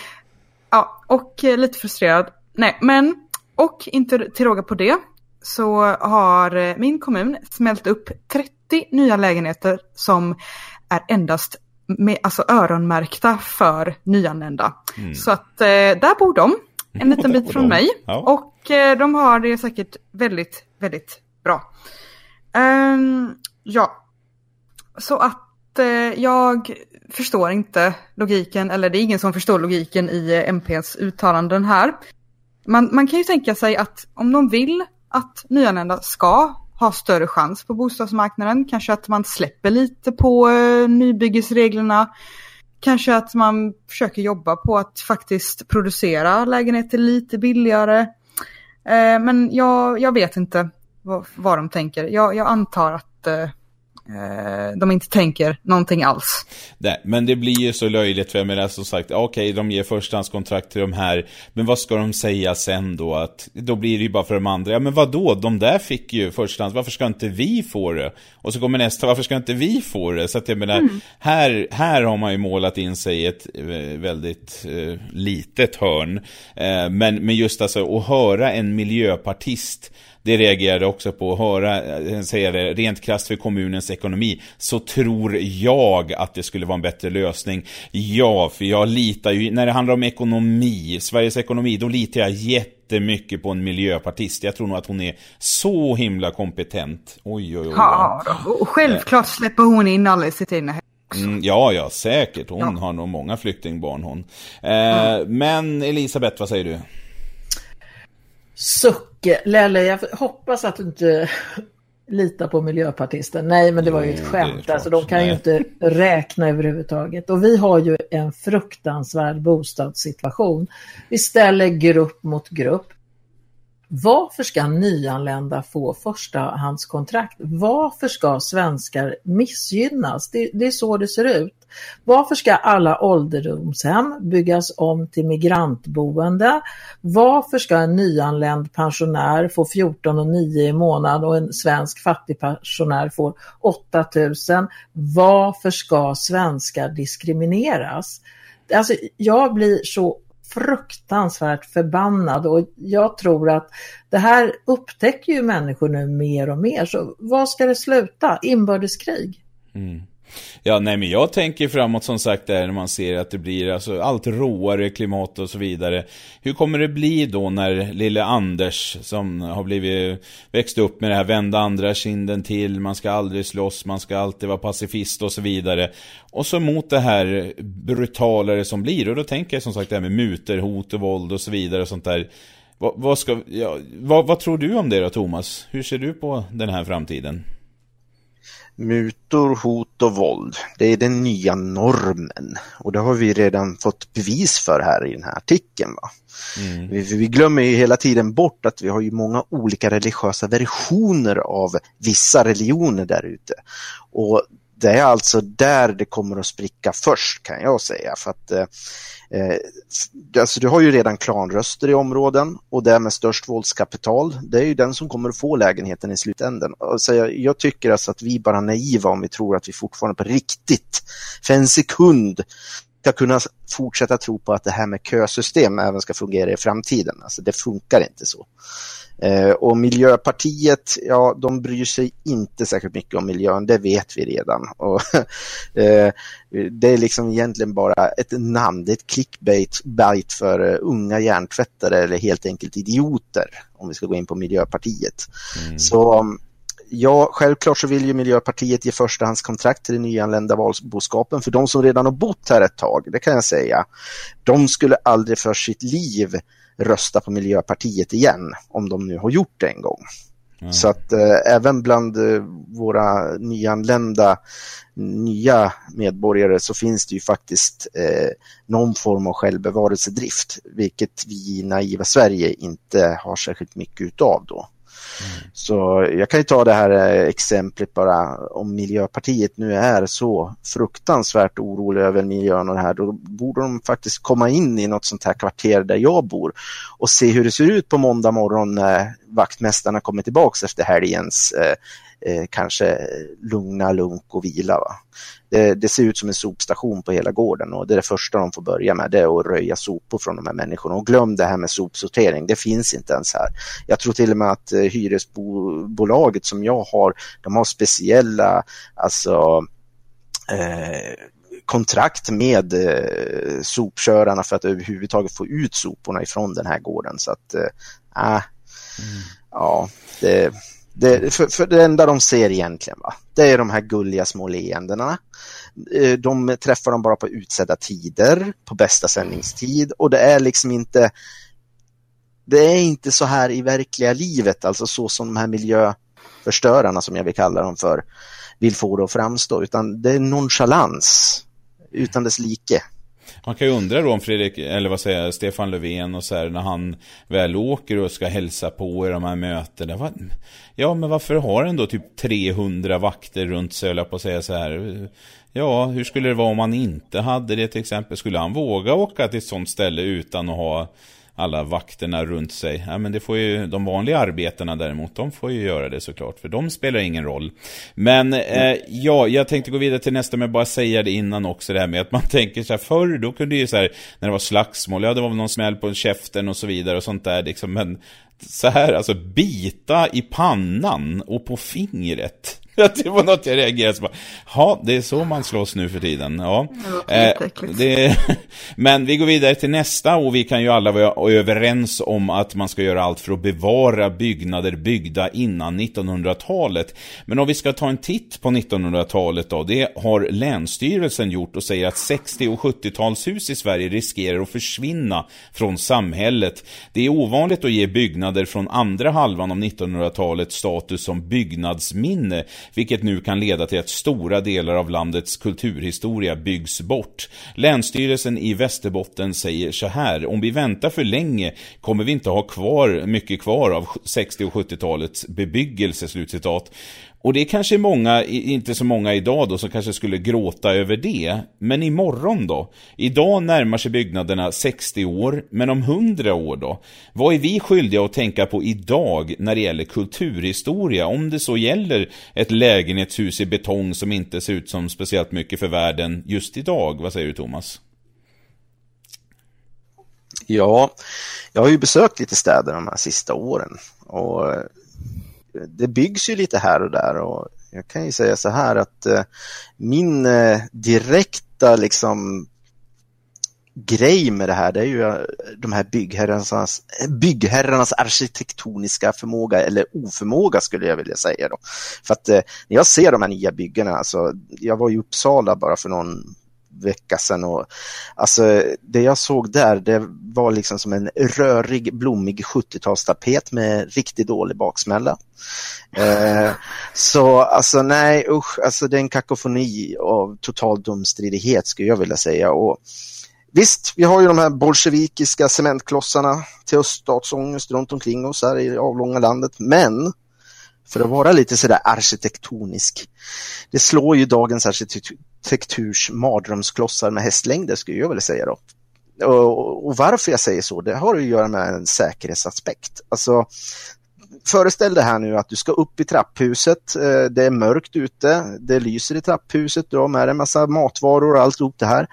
ja och eh, lite frustrerad. Nej, men och inte till råga på det så har eh, min kommun smält upp 30 nya lägenheter som är endast med, alltså öronmärkta för nyanlända. Mm. Så att eh, där bor de, en liten bit från mig. Ja. Och eh, de har det säkert väldigt, väldigt bra. Um, ja, så att eh, jag förstår inte logiken, eller det är ingen som förstår logiken i eh, MPs uttalanden här. Man, man kan ju tänka sig att om de vill att nyanlända ska har större chans på bostadsmarknaden. Kanske att man släpper lite på eh, nybyggesreglerna. Kanske att man försöker jobba på att faktiskt producera lägenheter lite billigare. Eh, men jag, jag vet inte vad, vad de tänker. Jag, jag antar att Eh, de inte tänker någonting alls. Nej, men det blir ju så löjligt för jag menar som sagt, okej okay, de ger förstahandskontrakt till de här, men vad ska de säga sen då? Att, då blir det ju bara för de andra, ja men vad då? de där fick ju förstahands, varför ska inte vi få det? Och så kommer nästa, varför ska inte vi få det? Så att jag menar, mm. här, här har man ju målat in sig i ett eh, väldigt eh, litet hörn. Eh, men, men just alltså att höra en miljöpartist det reagerade också på att höra, eh, säga det, rent krasst för kommunens ekonomi, så tror jag att det skulle vara en bättre lösning. Ja, för jag litar ju, när det handlar om ekonomi, Sveriges ekonomi, då litar jag jättemycket på en miljöpartist. Jag tror nog att hon är så himla kompetent. Oj, oj, oj. Ja, och självklart släpper hon in Alice i Tina Mm, ja, ja, säkert. Hon ja. har nog många flyktingbarn hon. Eh, mm. Men Elisabeth, vad säger du? Suck, Lelle, jag hoppas att du inte litar på miljöpartisten. Nej, men det var ju ett skämt. Alltså, de kan Nej. ju inte räkna överhuvudtaget. Och vi har ju en fruktansvärd bostadssituation. Vi ställer grupp mot grupp. Varför ska nyanlända få förstahandskontrakt? Varför ska svenskar missgynnas? Det, det, är så det ser ut. Varför ska alla ålderdomshem byggas om till migrantboende? Varför ska en nyanländ pensionär få 14 och 9 i månaden och en svensk fattigpensionär får 8000? Varför ska svenskar diskrimineras? Alltså, jag blir så fruktansvärt förbannad och jag tror att det här upptäcker ju människor nu mer och mer. Så vad ska det sluta? Inbördeskrig? Mm. Ja, nej men jag tänker framåt som sagt där när man ser att det blir alltså allt råare klimat och så vidare. Hur kommer det bli då när lille Anders som har blivit växt upp med det här vända andra kinden till, man ska aldrig slåss, man ska alltid vara pacifist och så vidare. Och så mot det här brutalare som blir och då tänker jag som sagt det här med muter, hot och våld och så vidare och sånt där. Vad, vad ska, ja, vad, vad tror du om det då Thomas? Hur ser du på den här framtiden? Mutor, hot och våld, det är den nya normen och det har vi redan fått bevis för här i den här artikeln. Va? Mm. Vi, vi, glömmer ju hela tiden bort att vi har ju många olika religiösa versioner av vissa religioner där ute. Och det är alltså där det kommer att spricka först kan jag säga. För att, eh, eh alltså du har ju redan klanröster i områden och det med störst våldskapital, det är ju den som kommer att få lägenheten i slutänden. Alltså jag, jag tycker alltså att vi bara är naiva om vi tror att vi fortfarande på riktigt, för en sekund, ska kunna fortsätta tro på att det här med kösystem även ska fungera i framtiden. Alltså det funkar inte så. Eh, och Miljöpartiet, ja de bryr sig inte särskilt mycket om miljön, det vet vi redan. Och, eh, det är liksom egentligen bara ett namn, det är ett clickbait för uh, unga hjärntvättare eller helt enkelt idioter om vi ska gå in på Miljöpartiet. Mm. Så ja, självklart så vill ju Miljöpartiet ge förstahandskontrakt till de nyanlända valboskapen för de som redan har bott här ett tag, det kan jag säga. De skulle aldrig för sitt liv rösta på Miljöpartiet igen om de nu har gjort det en gång. Mm. Så att eh, även bland eh, våra nyanlända nya medborgare så finns det ju faktiskt eh, någon form av självbevarelsedrift, vilket vi i naiva Sverige inte har särskilt mycket utav då. Så jag kan ju ta det här eh, exemplet bara. Om Miljöpartiet nu är så fruktansvärt oroliga över miljön och det här, då borde de faktiskt komma in i något sånt här kvarter där jag bor och se hur det ser ut på måndag morgon när vaktmästarna kommer tillbaks efter helgens eh, eh, eh, kanske lugna lunk och vila. Det, det, ser ut som en sopstation på hela gården och det är det första de får börja med, det är att röja sopor från de här människorna. Och glöm det här med sopsortering, det finns inte ens här. Jag tror till och med att eh, hyresbolaget som jag har, de har speciella, alltså eh, kontrakt med eh, sopkörarna för att överhuvudtaget få ut soporna ifrån den här gården. Så att, äh, mm. ja, det, det, för, för det enda de ser egentligen, va? det är de här gulliga små leendena. Eh, de träffar dem bara på utsedda tider, på bästa sändningstid och det är liksom inte det är inte så här i verkliga livet, alltså så som de här miljöförstörarna som jag vill kalla dem för vill få det att framstå, utan det är nonchalans utan dess like. Man kan ju undra då om Fredrik, eller vad säger jag, Stefan Löfven och så här, när han väl åker och ska hälsa på i de här mötena. Ja, men varför har han då typ 300 vakter runt sig, på att säga så här. Ja, hur skulle det vara om han inte hade det till exempel? Skulle han våga åka till ett sånt ställe utan att ha alla vakterna runt sig. Ja, men det får ju de vanliga arbetarna däremot, de får ju göra det såklart, för de spelar ingen roll. Men eh, ja, jag tänkte gå vidare till nästa, men bara säga det innan också, det här med att man tänker så här, förr då kunde ju så här, när det var slagsmål, ja det var väl någon smäll på käften och så vidare och sånt där liksom, men så här, alltså bita i pannan och på fingret. det var något jag reagerade på. Ja, det är så man slåss nu för tiden. Ja. Det eh, det, men vi går vidare till nästa och vi kan ju alla vara överens om att man ska göra allt för att bevara byggnader byggda innan 1900-talet. Men om vi ska ta en titt på 1900-talet då, det har Länsstyrelsen gjort och säger att 60 och 70-talshus i Sverige riskerar att försvinna från samhället. Det är ovanligt att ge byggnader från andra halvan av 1900-talet status som byggnadsminne vilket nu kan leda till att stora delar av landets kulturhistoria byggs bort. Länsstyrelsen i Västerbotten säger så här, om vi väntar för länge kommer vi inte ha kvar mycket kvar av 60 och 70-talets bebyggelse, slutcitat. Och det är kanske många, inte så många idag då, som kanske skulle gråta över det. Men imorgon då? Idag närmar sig byggnaderna 60 år, men om 100 år då? Vad är vi skyldiga att tänka på idag när det gäller kulturhistoria? Om det så gäller ett lägenhetshus i betong som inte ser ut som speciellt mycket för världen just idag. Vad säger du Thomas? Ja, jag har ju besökt lite städer de här sista åren och det byggs ju lite här och där och jag kan ju säga så här att eh, min eh, direkta liksom grej med det här det är ju eh, de här byggherrarnas, byggherrarnas arkitektoniska förmåga eller oförmåga skulle jag vilja säga. Då. För att när jag ser de här nya byggena, alltså, jag var i Uppsala bara för någon vecka sedan. Och, alltså, det jag såg där det var liksom som en rörig, blommig 70-talstapet med riktigt dålig baksmälla. Eh, så alltså nej usch, alltså det är en kakofoni av total dumstridighet skulle jag vilja säga. Och, Visst, vi har ju de här bolsjevikiska cementklossarna till öststatsångest runt omkring oss här i det avlånga landet, men för att vara lite sådär arkitektonisk. Det slår ju dagens arkitekturs mardrömsklossar med hästlängder skulle jag vilja säga då. Och, och varför jag säger så, det har att göra med en säkerhetsaspekt. Alltså, föreställ dig här nu att du ska upp i trapphuset, eh, det är mörkt ute, det lyser i trapphuset, du har med dig en massa matvaror och allt det här.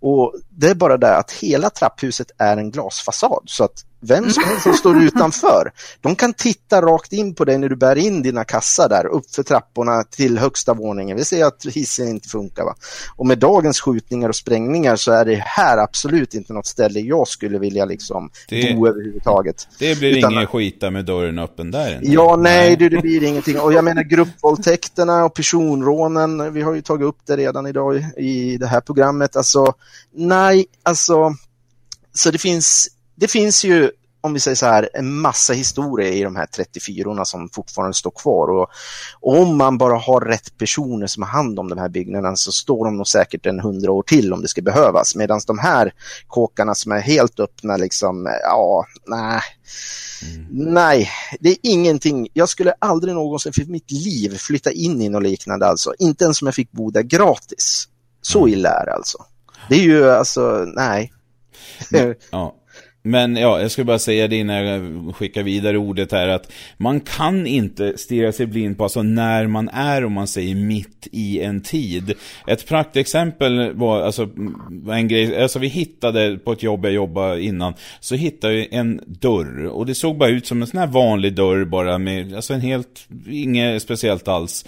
Och det är bara det att hela trapphuset är en glasfasad så att vem som helst som står utanför, de kan titta rakt in på dig när du bär in dina kassar där uppför trapporna till högsta våningen. Vi ser att hissen inte funkar. Va? Och med dagens skjutningar och sprängningar så är det här absolut inte något ställe jag skulle vilja liksom det, bo överhuvudtaget. Det blir Utan, ingen skita med dörren öppen där. Inte. Ja, nej, det, det blir ingenting. Och jag menar gruppvåldtäkterna och personrånen, vi har ju tagit upp det redan idag i, i det här programmet. Alltså, nej, alltså, så det finns det finns ju, om vi säger så här, en massa historia i de här 34 som fortfarande står kvar. Och, om man bara har rätt personer som har hand om de här byggnaderna så står de nog säkert en hundra år till om det ska behövas. Medan de här kåkarna som är helt öppna, liksom, ja, nej. Mm. Nej, det är ingenting. Jag skulle aldrig någonsin för mitt liv flytta in i något liknande alltså. Inte ens om jag fick bo där gratis. Så mm. illa är det alltså. Det är ju alltså, nej. Ja, men ja, jag skulle bara säga det innan jag skickar vidare ordet här att man kan inte stirra sig blind på alltså när man är, om man säger mitt i en tid. Ett praktexempel var alltså en grej, alltså vi hittade på ett jobb jag jobbade innan, så hittade vi en dörr och det såg bara ut som en sån här vanlig dörr bara med, alltså en helt, inget speciellt alls.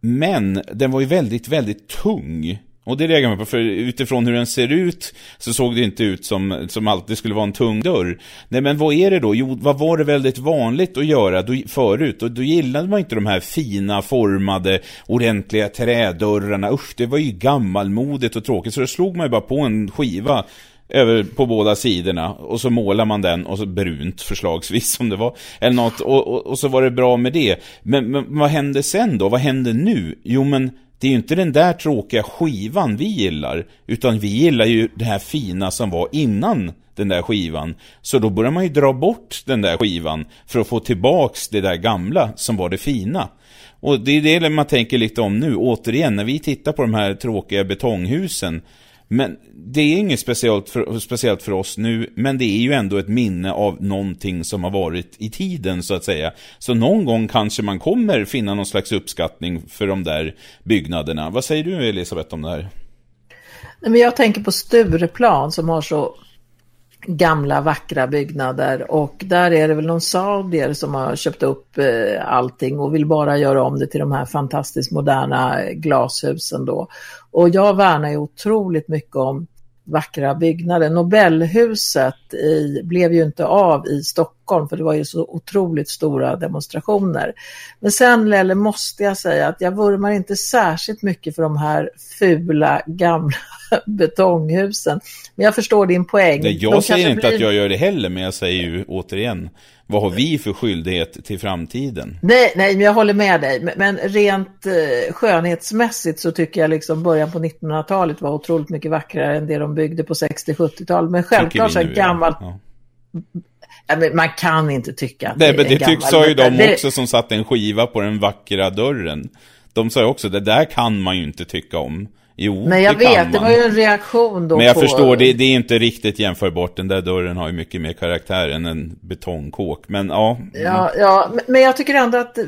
Men den var ju väldigt, väldigt tung. Och det reagerar man på, för utifrån hur den ser ut så såg det inte ut som, som alltid skulle vara en tung dörr. Nej men vad är det då? Jo, vad var det väldigt vanligt att göra då, förut? Och då gillade man inte de här fina, formade, ordentliga trädörrarna. Usch, det var ju gammalmodigt och tråkigt. Så då slog man ju bara på en skiva över på båda sidorna och så målar man den och så brunt förslagsvis som det var eller något och, och, och så var det bra med det men, men vad hände sen då? Vad hände nu? Jo men det är ju inte den där tråkiga skivan vi gillar, utan vi gillar ju det här fina som var innan den där skivan. Så då börjar man ju dra bort den där skivan för att få tillbaks det där gamla som var det fina. Och det är det man tänker lite om nu, återigen, när vi tittar på de här tråkiga betonghusen men det är inget speciellt för, speciellt för oss nu, men det är ju ändå ett minne av någonting som har varit i tiden så att säga. Så någon gång kanske man kommer finna någon slags uppskattning för de där byggnaderna. Vad säger du Elisabeth om det här? Men jag tänker på Stureplan som har så gamla vackra byggnader och där är det väl någon saudier som har köpt upp eh, allting och vill bara göra om det till de här fantastiskt moderna glashusen då. Och jag värnar ju otroligt mycket om vackra byggnader. Nobelhuset i, blev ju inte av i Stockholm för det var ju så otroligt stora demonstrationer. Men sen Lelle måste jag säga att jag vurmar inte särskilt mycket för de här fula gamla betonghusen. Men jag förstår din poäng. Nej, jag de säger inte blir... att jag gör det heller, men jag säger ju återigen, vad har vi för skyldighet till framtiden? Nej, nej, men jag håller med dig. Men rent eh, skönhetsmässigt så tycker jag liksom början på 1900-talet var otroligt mycket vackrare än det de byggde på 60-70-talet. Men självklart så är gammalt... Ja. Ja, man kan inte tycka att Nej, det men det tycks sa ju de också som satte en skiva på den vackra dörren. De sa ju också, det där kan man ju inte tycka om. Jo, Men jag det vet, det var ju en reaktion då Men jag på... förstår, det, det, är inte riktigt jämförbart. Den där dörren har ju mycket mer karaktär än en betongkåk. Men ja. Ja, ja men jag tycker ändå att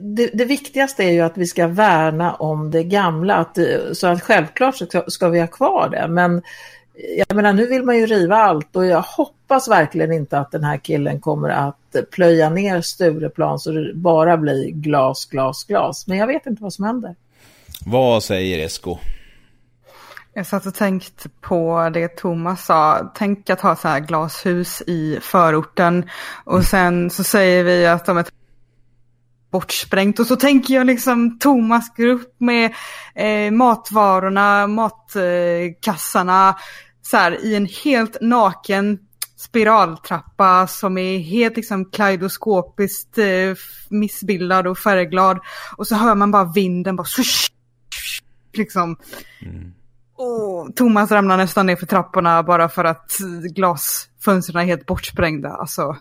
det, det, viktigaste är ju att vi ska värna om det gamla. Att, så att självklart ska, ska vi ha kvar det. Men jag menar, nu vill man ju riva allt och jag hoppas verkligen inte att den här killen kommer att plöja ner Stureplan så det bara blir glas, glas, glas. Men jag vet inte vad som händer. Vad säger Esko? Jag satt och tänkte på det Thomas sa. Tänk att ha så här glashus i förorten. Och sen så säger vi att de är bortsprängt. Och så tänker jag liksom Thomas grupp med eh, matvarorna, matkassarna. Eh, så här, i en helt naken spiraltrappa som är helt liksom kaleidoskopiskt eh, missbildad och färgglad. Och så hör man bara vinden bara swish, liksom. Mm. Oh, Thomas ramlar nästan ner för trapporna bara för att glasfönstren är helt bortsprängda. Alltså.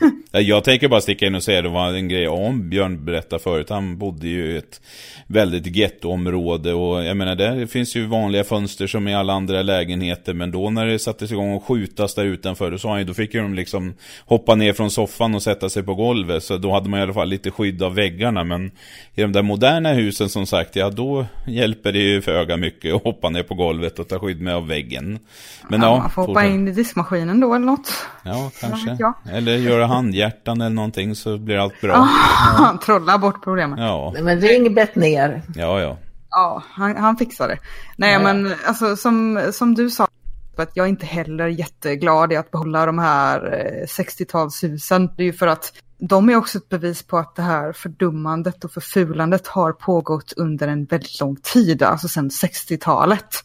Mm. Jag tänker bara sticka in och säga det var en grej om Björn berättade förut. Han bodde ju i ett väldigt gettoområde och jag menar där finns ju vanliga fönster som i alla andra lägenheter. Men då när det sattes igång och skjutas där utanför då sa han ju, då fick ju de liksom hoppa ner från soffan och sätta sig på golvet. Så då hade man i alla fall lite skydd av väggarna. Men i de där moderna husen som sagt, ja då hjälper det ju föga mycket att hoppa ner på golvet och ta skydd med av väggen. Men ja, ja man får hoppa in i diskmaskinen då eller något. Ja, kanske. Ja. Eller göra handhjärtan eller någonting så blir allt bra. Ah, trolla bort problemet. Ja. Men ring bett ner. Ja, ja. Ja, han, han fixar det. Nej, ja. men alltså som, som du sa, att jag är inte heller jätteglad i att behålla de här 60-talshusen. Det är ju för att de är också ett bevis på att det här fördummandet och förfulandet har pågått under en väldigt lång tid, alltså sedan 60-talet.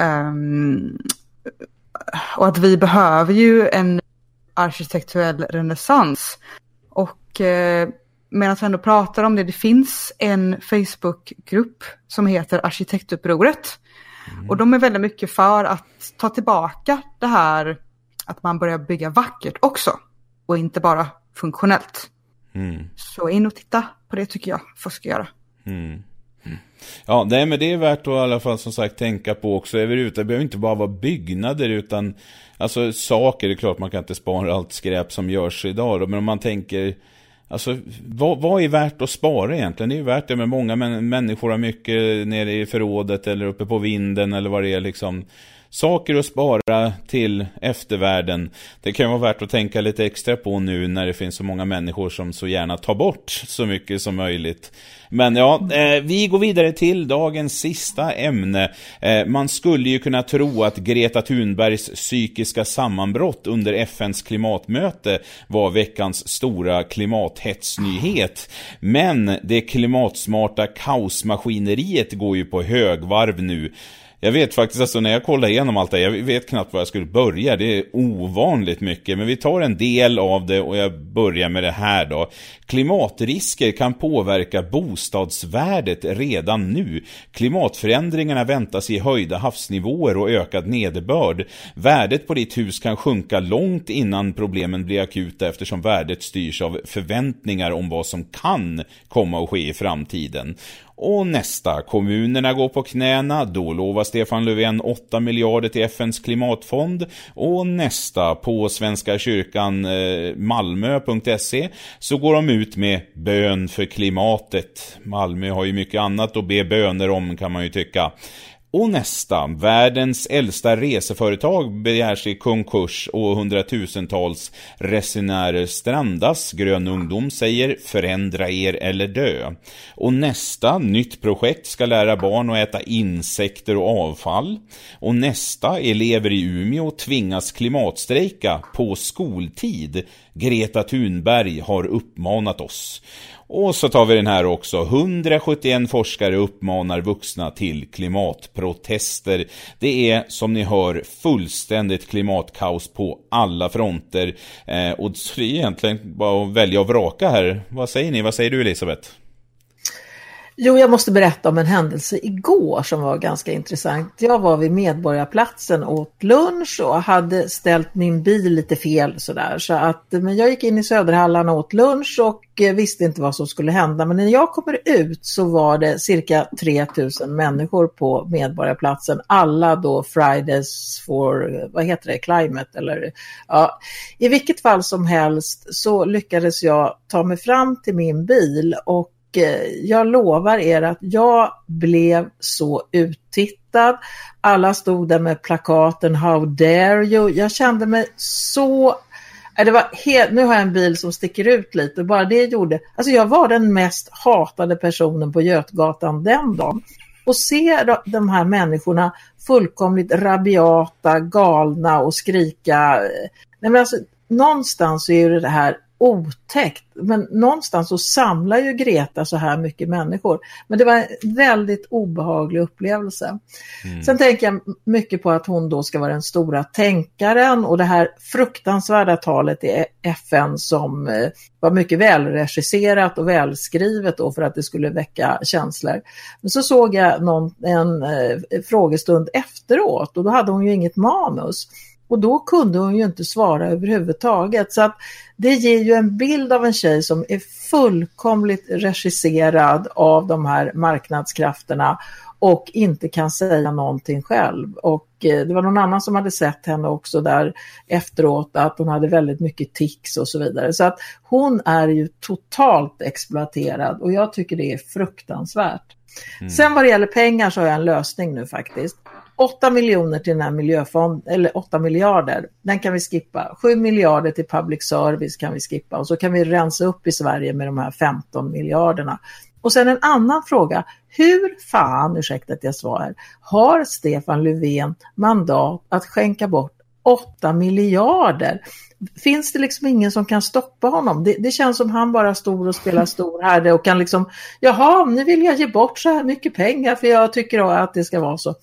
Um, ehm, och att vi behöver ju en arkitektuell renässans. Och eh, medan vi ändå pratar om det, det finns en Facebookgrupp som heter Arkitektupproret. Mm. Och de är väldigt mycket för att ta tillbaka det här att man börjar bygga vackert också. Och inte bara funktionellt. Mm. Så in och titta på det tycker jag folk ska göra. Mm. Ja, nej, men det är värt att i alla fall som sagt tänka på också överhuvudtaget. Det behöver inte bara vara byggnader utan alltså saker. Det är klart man kan inte spara allt skräp som görs idag då, men om man tänker Alltså, vad, vad, är värt att spara egentligen? Det är ju värt det, men många människor har mycket nere i förrådet eller uppe på vinden eller vad det är liksom. Saker att spara till eftervärlden. Det kan vara värt att tänka lite extra på nu när det finns så många människor som så gärna tar bort så mycket som möjligt. Men ja, eh, vi går vidare till dagens sista ämne. Eh, man skulle ju kunna tro att Greta Thunbergs psykiska sammanbrott under FNs klimatmöte var veckans stora klimathetsnyhet. Men det klimatsmarta kaosmaskineriet går ju på högvarv nu. Jag vet faktiskt, alltså när jag kollar igenom allt det jag vet knappt var jag skulle börja. Det är ovanligt mycket, men vi tar en del av det och jag börjar med det här då. Klimatrisker kan påverka bostadsvärdet redan nu. Klimatförändringarna väntas i höjda havsnivåer och ökad nederbörd. Värdet på ditt hus kan sjunka långt innan problemen blir akuta eftersom värdet styrs av förväntningar om vad som kan komma att ske i framtiden. Och nästa, kommunerna går på knäna, då lovar Stefan Löfven 8 miljarder till FNs klimatfond. Och nästa, på Svenska kyrkan eh, Malmö.se så går de ut med bön för klimatet. Malmö har ju mycket annat att be böner om kan man ju tycka. Och nästa, världens äldsta reseföretag begärs i konkurs och hundratusentals resenärer strandas. Grön ungdom säger förändra er eller dö. Och nästa, nytt projekt ska lära barn att äta insekter och avfall. Och nästa, elever i Umeå tvingas klimatstrejka på skoltid. Greta Thunberg har uppmanat oss. Och så tar vi den här också. 171 forskare uppmanar vuxna till klimatprotester. Det är som ni hör fullständigt klimatkaos på alla fronter. Eh, och det är egentligen bara att välja och vraka här. Vad säger ni? Vad säger du Elisabeth? Jo, jag måste berätta om en händelse igår som var ganska intressant. Jag var vid Medborgarplatsen och åt lunch och hade ställt min bil lite fel sådär. Så att, men jag gick in i Söderhallan och åt lunch och eh, visste inte vad som skulle hända. Men när jag kommer ut så var det cirka 3000 människor på Medborgarplatsen. Alla då Fridays for, eh, vad heter det, Climate eller ja. I vilket fall som helst så lyckades jag ta mig fram till min bil och Eh, jag lovar er att jag blev så uttittad. Alla stod där med plakaten How dare you? Jag kände mig så eh, det var helt, nu har jag en bil som sticker ut lite, bara det gjorde, alltså jag var den mest hatade personen på Götgatan den dagen. Och se de här människorna fullkomligt rabiata, galna och skrika. Eh, nej men alltså, någonstans är det det här otäckt. Men någonstans så samlar ju Greta så här mycket människor. Men det var en väldigt obehaglig upplevelse. Mm. Sen tänker jag mycket på att hon då ska vara den stora tänkaren och det här fruktansvärda talet i FN som eh, var mycket välregisserat och välskrivet då för att det skulle väcka känslor. Men så såg jag någon, en eh, frågestund efteråt och då hade hon ju inget manus. Och då kunde hon ju inte svara överhuvudtaget. Så att det ger ju en bild av en tjej som är fullkomligt regisserad av de här marknadskrafterna och inte kan säga någonting själv. Och eh, det var någon annan som hade sett henne också där efteråt att hon hade väldigt mycket tics och så vidare. Så att hon är ju totalt exploaterad och jag tycker det är fruktansvärt. Mm. Sen vad det gäller pengar så har jag en lösning nu faktiskt. 8 miljoner till den här miljöfonden, eller 8 miljarder, den kan vi skippa. 7 miljarder till public service kan vi skippa och så kan vi rensa upp i Sverige med de här 15 miljarderna. Och sen en annan fråga, hur fan, ursäkta att jag svarar, har Stefan Löfven mandat att skänka bort 8 miljarder? Finns det liksom ingen som kan stoppa honom? Det, det känns som han bara står och spelar stor herre och kan liksom, jaha, nu vill jag ge bort så här mycket pengar för jag tycker att det ska vara så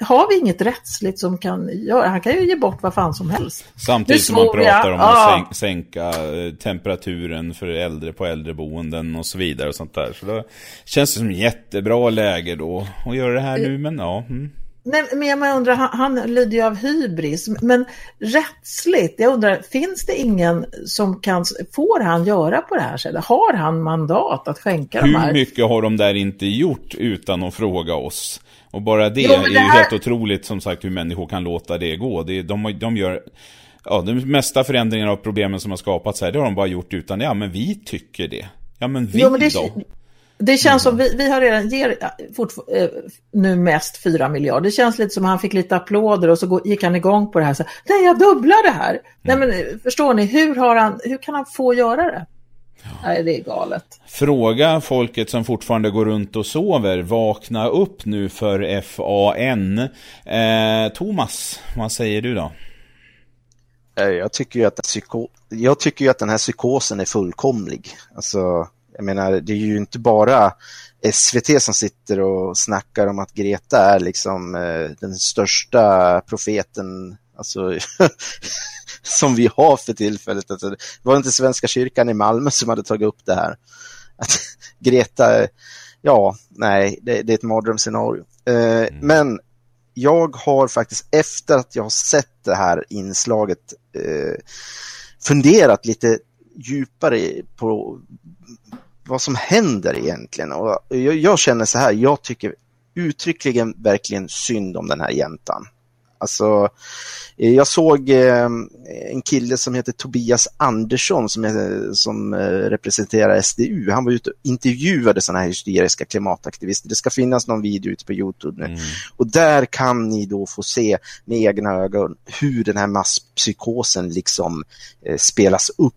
har vi inget rättsligt som kan göra, han kan ju ge bort vad fan som helst. Samtidigt som man pratar om ja. att sänka eh, temperaturen för äldre på äldreboenden och så vidare och sånt där. Så då känns det som jättebra läge då att göra det här nu, men ja. Mm. Nej, men jag undrar, han, han lider ju av hybris, men rättsligt, jag undrar, finns det ingen som kan, får han göra på det här sättet? Har han mandat att skänka Hur de här? Hur mycket har de där inte gjort utan att fråga oss? Och bara det, jo, det är ju här... helt otroligt som sagt hur människor kan låta det gå. Det, de, de gör... Ja, de mesta förändringarna av problemen som har skapats här, det har de bara gjort utan, ja men vi tycker det. Ja men vi jo, men det, då? Det känns som, vi, vi har redan, ger fort, eh, nu mest 4 miljarder. Det känns lite som han fick lite applåder och så gick han igång på det här. Så, Nej, jag dubblar det här. Mm. Nej men eh, förstår ni, hur, har han, hur kan han få göra det? Nej, det är galet. Fråga folket som fortfarande går runt och sover. Vakna upp nu för FAN. Eh, Thomas, vad säger du då? Eh, jag tycker ju att, psyko jag tycker att den här psykosen är fullkomlig. Alltså, jag menar, det är ju inte bara SVT som sitter och snackar om att Greta är liksom eh, den största profeten alltså, som vi har för tillfället. Alltså, det var inte Svenska kyrkan i Malmö som hade tagit upp det här. Att Greta, ja, nej, det, det är ett mardrömsscenario. Eh, mm. Men jag har faktiskt efter att jag har sett det här inslaget eh, funderat lite djupare på vad som händer egentligen. Och jag, jag känner så här, jag tycker uttryckligen verkligen synd om den här jäntan. Alltså, eh, jag såg eh, en kille som heter Tobias Andersson som, är, som eh, representerar SDU. Han var ute och intervjuade sådana här hysteriska klimataktivister. Det ska finnas någon video ute på Youtube nu. Mm. Och där kan ni då få se med egna ögon hur den här masspsykosen liksom eh, spelas upp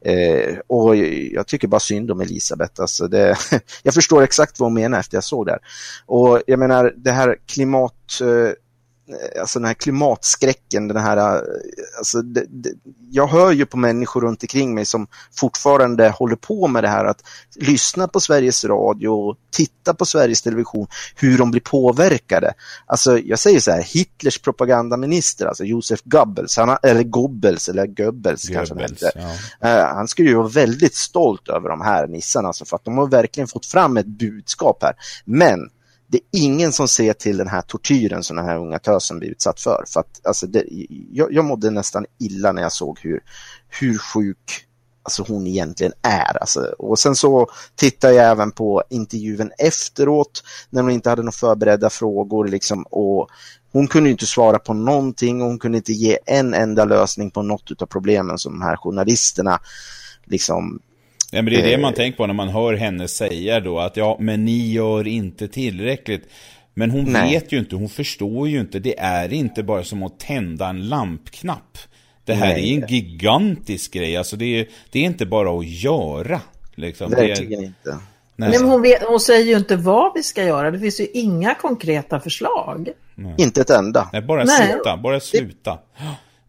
Eh, och jag tycker bara synd om Elisabeth. Alltså det, jag förstår exakt vad hon menar efter jag såg det. Och jag menar det här klimat... Eh, alltså den här klimatskräcken, den här, eh, alltså det, det, jag hör ju på människor runt omkring mig som fortfarande håller på med det här att lyssna på Sveriges Radio, titta på Sveriges Television, hur de blir påverkade. Alltså jag säger så här, Hitlers propagandaminister, alltså Josef Goebbels, han, eller Goebbels eller Goebbels, kanske han hette. Ja. Uh, han skulle ju vara väldigt stolt över de här nissarna, alltså för att de har verkligen fått fram ett budskap här. Men det är ingen som ser till den här tortyren som den här unga tösen blir utsatt för. för att, alltså det, jag, jag mådde nästan illa när jag såg hur, hur sjuk alltså hon egentligen är. Alltså, och sen så tittar jag även på intervjun efteråt när hon inte hade några förberedda frågor. Liksom, och hon kunde inte svara på någonting och hon kunde inte ge en enda lösning på något av problemen som de här journalisterna liksom Ja, men det är det man tänker på när man hör henne säga då att ja, men ni gör inte tillräckligt. Men hon Nej. vet ju inte, hon förstår ju inte. Det är inte bara som att tända en lampknapp. Det här Nej. är en gigantisk grej. Alltså det är, det är inte bara att göra. Liksom. Verkligen är... inte. Nej. Men hon, vet, hon, säger ju inte vad vi ska göra. Det finns ju inga konkreta förslag. Nej. Inte ett enda. Nej, bara Nej. sluta. Bara sluta.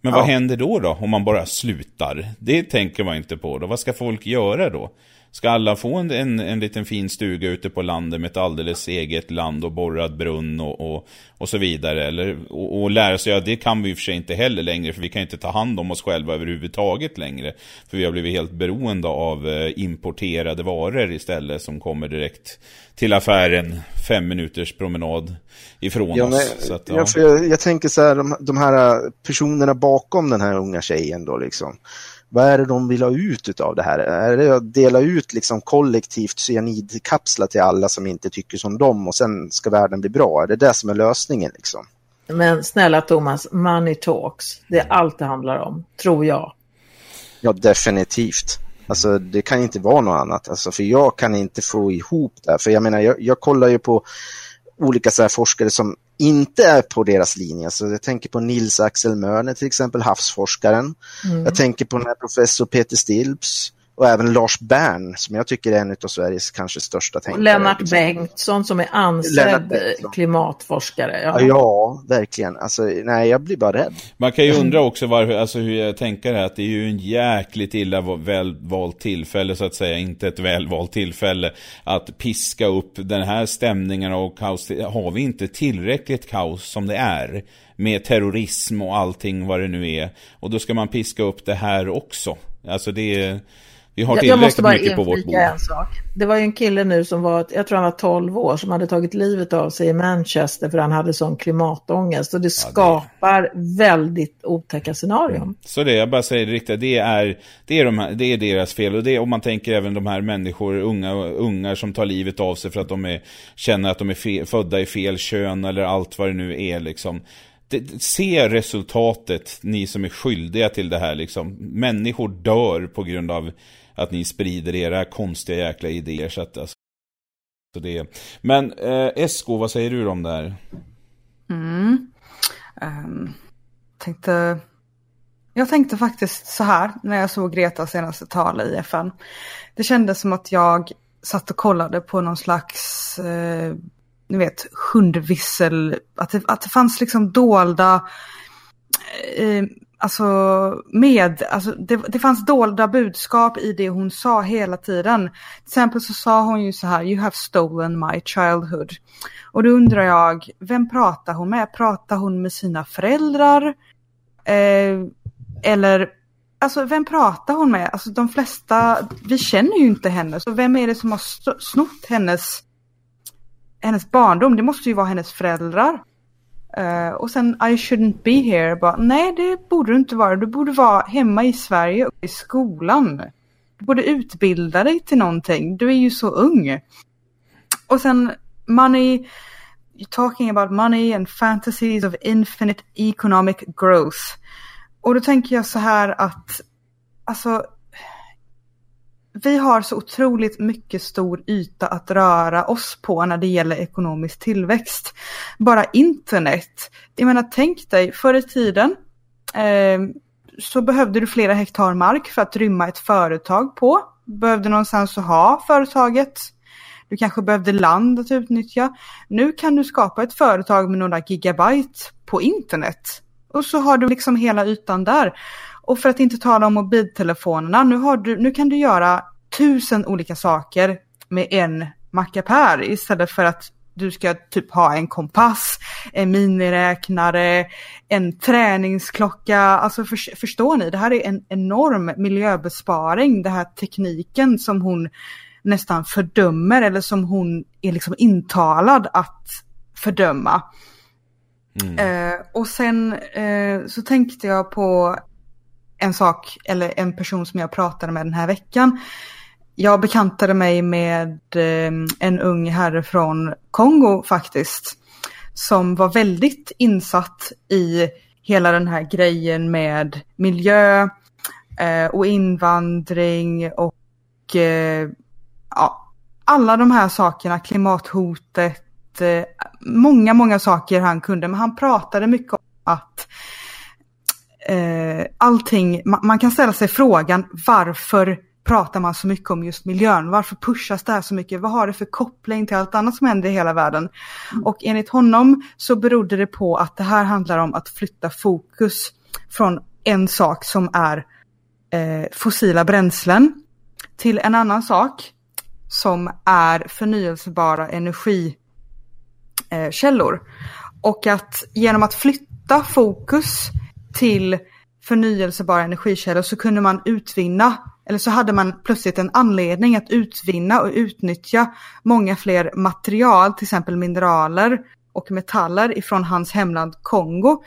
Men ja. vad händer då då om man bara slutar? Det tänker man inte på då. Vad ska folk göra då? Ska alla få en, en, en liten fin stuga ute på landet med ett alldeles eget land och borrad brunn och, och, och så vidare? Eller, och, och lära sig, ja det kan vi i och för sig inte heller längre för vi kan inte ta hand om oss själva överhuvudtaget längre. För vi har blivit helt beroende av eh, importerade varor istället som kommer direkt till affären fem minuters promenad ifrån ja, oss. Så att, ja. jag, jag, tänker så här, de, de här personerna bakom den här unga tjejen då liksom vad är det de vill ha ut av det här? Är det att dela ut liksom kollektivt cyanidkapslar till alla som inte tycker som dem och sen ska världen bli bra? Är det det som är lösningen liksom? Men snälla Thomas, money talks. Det är allt det handlar om, tror jag. Ja, definitivt. Alltså det kan inte vara något annat. Alltså, för jag kan inte få ihop det. För jag menar, jag, jag kollar ju på olika så forskare som inte är på deras linje. Så jag tänker på Nils Axel Mörner till exempel, havsforskaren. Mm. Jag tänker på den här professor Peter Stilps och även Lars Bern som jag tycker är en av Sveriges kanske största tänkare. Lennart liksom. Bengtsson som är ansedd klimatforskare. Ja. ja, verkligen. Alltså, nej, jag blir bara rädd. Man kan ju undra också varför, alltså hur jag tänker här, att det är ju en jäkligt illa välvalt tillfälle så att säga, inte ett välvalt tillfälle att piska upp den här stämningen och kaos. Har vi inte tillräckligt kaos som det är? Med terrorism och allting vad det nu är. Och då ska man piska upp det här också. Alltså det är... Vi har tillräckligt jag måste bara mycket på vårt bord. En sak. Det var ju en kille nu som var, jag tror han var 12 år, som hade tagit livet av sig i Manchester för han hade sån klimatångest. Och det skapar ja, det... väldigt otäcka scenarion. Mm. Så det, jag bara säger det riktigt, det är, det är, de här, det är deras fel. Och det, om man tänker även de här människor, unga ungar som tar livet av sig för att de är, känner att de är fe, födda i fel kön eller allt vad det nu är liksom se resultatet, ni som är skyldiga till det här liksom. Människor dör på grund av att ni sprider era konstiga jäkla idéer. Så att, alltså, så det. Men eh, Esko, vad säger du om det här? Mm. Um, tänkte... Jag tänkte faktiskt så här när jag såg Gretas senaste tal i FN. Det kändes som att jag satt och kollade på någon slags, eh, ni vet, hundvissel. Att det, att det fanns liksom dolda eh, alltså med, alltså det, det fanns dolda budskap i det hon sa hela tiden. Till exempel så sa hon ju så här, you have stolen my childhood. Och då undrar jag, vem pratar hon med? Pratar hon med sina föräldrar? Eh, eller, alltså vem pratar hon med? Alltså de flesta, vi känner ju inte henne, så vem är det som har snott hennes, hennes barndom? Det måste ju vara hennes föräldrar. Uh, och sen I shouldn't be here. Bara, Nej, det borde du inte vara. Du borde vara hemma i Sverige och i skolan. Du borde utbilda dig till någonting. Du är ju så ung. Och sen money, you're talking about money and fantasies of infinite economic growth. Och då tänker jag så här att, alltså, vi har så otroligt mycket stor yta att röra oss på när det gäller ekonomisk tillväxt. Bara internet. Jag menar, tänk dig, förr i tiden eh, så behövde du flera hektar mark för att rymma ett företag på. Behövde någonstans att ha företaget. Du kanske behövde land att utnyttja. Nu kan du skapa ett företag med några gigabyte på internet. Och så har du liksom hela ytan där. Och för att inte tala om mobiltelefonerna, nu, har du, nu kan du göra tusen olika saker med en mackapär istället för att du ska typ ha en kompass, en miniräknare, en träningsklocka. Alltså för, förstår ni, det här är en enorm miljöbesparing, det här tekniken som hon nästan fördömer eller som hon är liksom intalad att fördöma. Mm. Eh, och sen eh, så tänkte jag på en sak, eller en person som jag pratade med den här veckan. Jag bekantade mig med eh, en ung herre från Kongo faktiskt. Som var väldigt insatt i hela den här grejen med miljö eh, och invandring och eh, ja, alla de här sakerna, klimathotet, många, många saker han kunde. Men han pratade mycket om att eh, allting, man, man kan ställa sig frågan varför pratar man så mycket om just miljön? Varför pushas det här så mycket? Vad har det för koppling till allt annat som händer i hela världen? Och enligt honom så berodde det på att det här handlar om att flytta fokus från en sak som är eh, fossila bränslen till en annan sak som är förnyelsebara energikällor. Eh, och att genom att flytta fokus till förnyelsebara energikällor så kunde man utvinna, eller så hade man plötsligt en anledning att utvinna och utnyttja många fler material, till exempel mineraler och metaller ifrån hans hemland Kongo,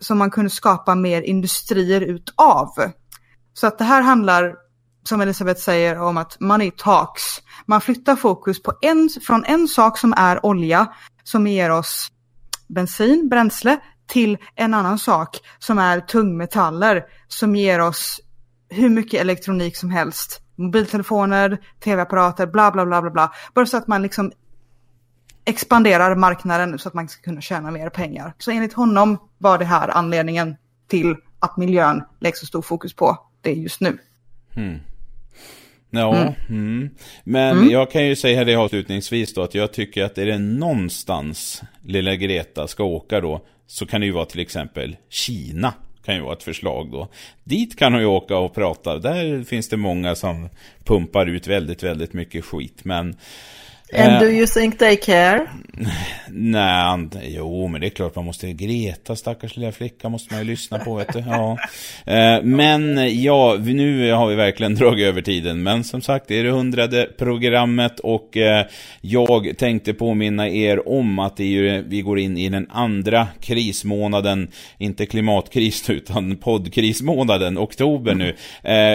som man kunde skapa mer industrier utav. Så att det här handlar, som Elisabeth säger, om att money talks. Man flyttar fokus på en, från en sak som är olja, som ger oss bensin, bränsle, till en annan sak som är tungmetaller som ger oss hur mycket elektronik som helst. Mobiltelefoner, tv-apparater, bla bla bla bla bla. Bara så att man liksom expanderar marknaden så att man ska kunna tjäna mer pengar. Så enligt honom var det här anledningen till att miljön läggs så stor fokus på det just nu. Hmm. Ja, mm. Mm. men mm. jag kan ju säga det avslutningsvis då att jag tycker att är det någonstans lilla Greta ska åka då så kan det ju vara till exempel Kina kan ju vara ett förslag då. Dit kan hon ju åka och prata. Där finns det många som pumpar ut väldigt, väldigt mycket skit. Men And uh, do you think they care? Nej, jo, men det är klart man måste. Greta, stackars lilla flicka, måste man ju lyssna på, vet du. Ja. Uh, men ja, nu har vi verkligen dragit över tiden. Men som sagt, det är det hundrade programmet och uh, jag tänkte påminna er om att det är ju, vi går in i den andra krismånaden, inte klimatkris utan poddkrismånaden, oktober nu.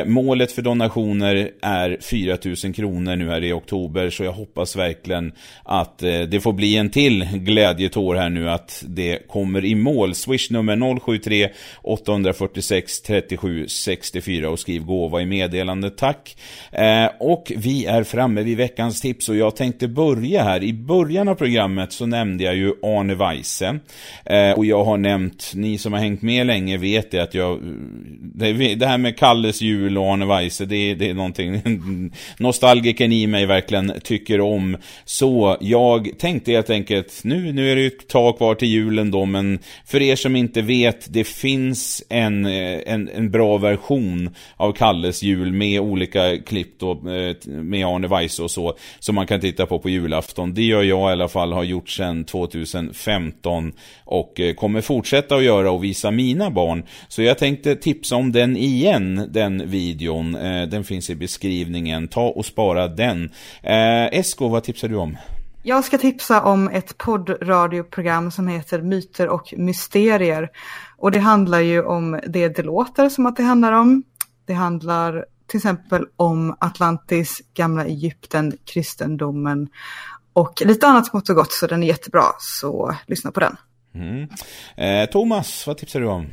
målet för donationer är 4 000 kronor nu här i oktober, så jag hoppas verkligen att eh, det får bli en till glädjetår här nu att det kommer i mål. Swish nummer 073 846 37 64 och skriv gåva i meddelandet tack. Eh, och vi är framme vid veckans tips och jag tänkte börja här. I början av programmet så nämnde jag ju Arne Weise. Eh, och jag har nämnt, ni som har hängt med länge vet det att jag, eh, det, det här med Kalles jul och Arne Weise, det, det är någonting nostalgiken i mig verkligen tycker om så jag tänkte helt enkelt, nu, nu är det ju ett tag kvar till julen då, men för er som inte vet, det finns en, eh, en, en bra version av Kalles jul med olika klipp då, eh, med Arne Weise och så, som man kan titta på på julafton. Det gör jag i alla fall, har gjort sedan 2015 och eh, kommer fortsätta att göra och visa mina barn. Så jag tänkte tipsa om den igen, den videon. Den finns i beskrivningen. Ta och spara den. Esko, vad tipsar du om? Jag ska tipsa om ett poddradioprogram som heter Myter och mysterier. Och det handlar ju om det det låter som att det handlar om. Det handlar till exempel om Atlantis, gamla Egypten, kristendomen och lite annat smått och gott. Så den är jättebra, så lyssna på den. Mm. Eh, Thomas, vad tipsar du om?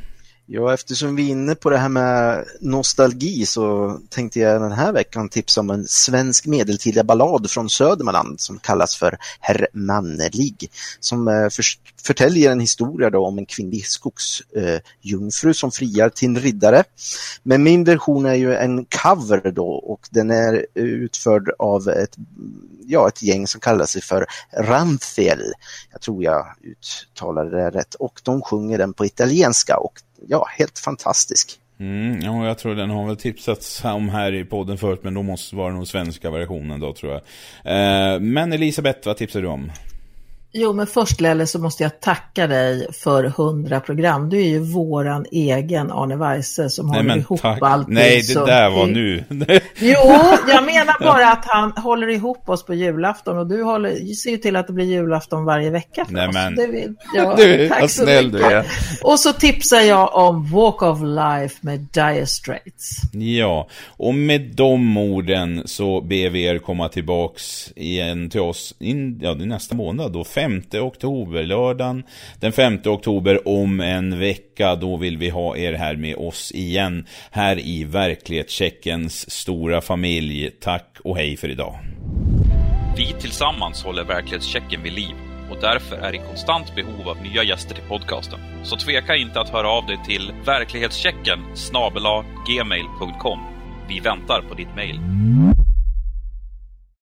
Ja, eftersom vi är inne på det här med nostalgi så tänkte jag den här veckan tipsa om en svensk medeltida ballad från Södermanland som kallas för Herr Mannerlig Som eh, förtäljer en historia då om en kvinnlig skogsjungfru eh, som friar till en riddare. Men min version är ju en cover då och den är utförd av ett, ja, ett gäng som kallar sig för Ramfel. Jag tror jag uttalade det rätt och de sjunger den på italienska och ja, helt fantastisk. Mm, ja, jag tror den har väl tipsats om här i podden förut, men då måste det vara den svenska versionen då tror jag. Eh, men Elisabeth, vad tipsar du om? Jo, men först Lelle så måste jag tacka dig för 100 program. Du är ju våran egen Arne Weise som Nej, håller ihop tack. allting. Nej, det där var nu. jo, jag menar bara att han håller ihop oss på julafton och du håller, ser ju till att det blir julafton varje vecka för Nej, oss. Men... Det vill, ja, du, tack så snäll mycket. du är. Och så tipsar jag om Walk of Life med Dire Straits. Ja, och med de orden så ber vi er komma tillbaks igen till oss in, ja, nästa månad då, 5 oktober, lördagen den 5 oktober om en vecka. Då vill vi ha er här med oss igen, här i Verklighetscheckens stora familj. Tack och hej för idag. Vi tillsammans håller Verklighetschecken vid liv och därför är i konstant behov av nya gäster till podcasten. Så tveka inte att höra av dig till verklighetschecken gmail.com. Vi väntar på ditt mejl.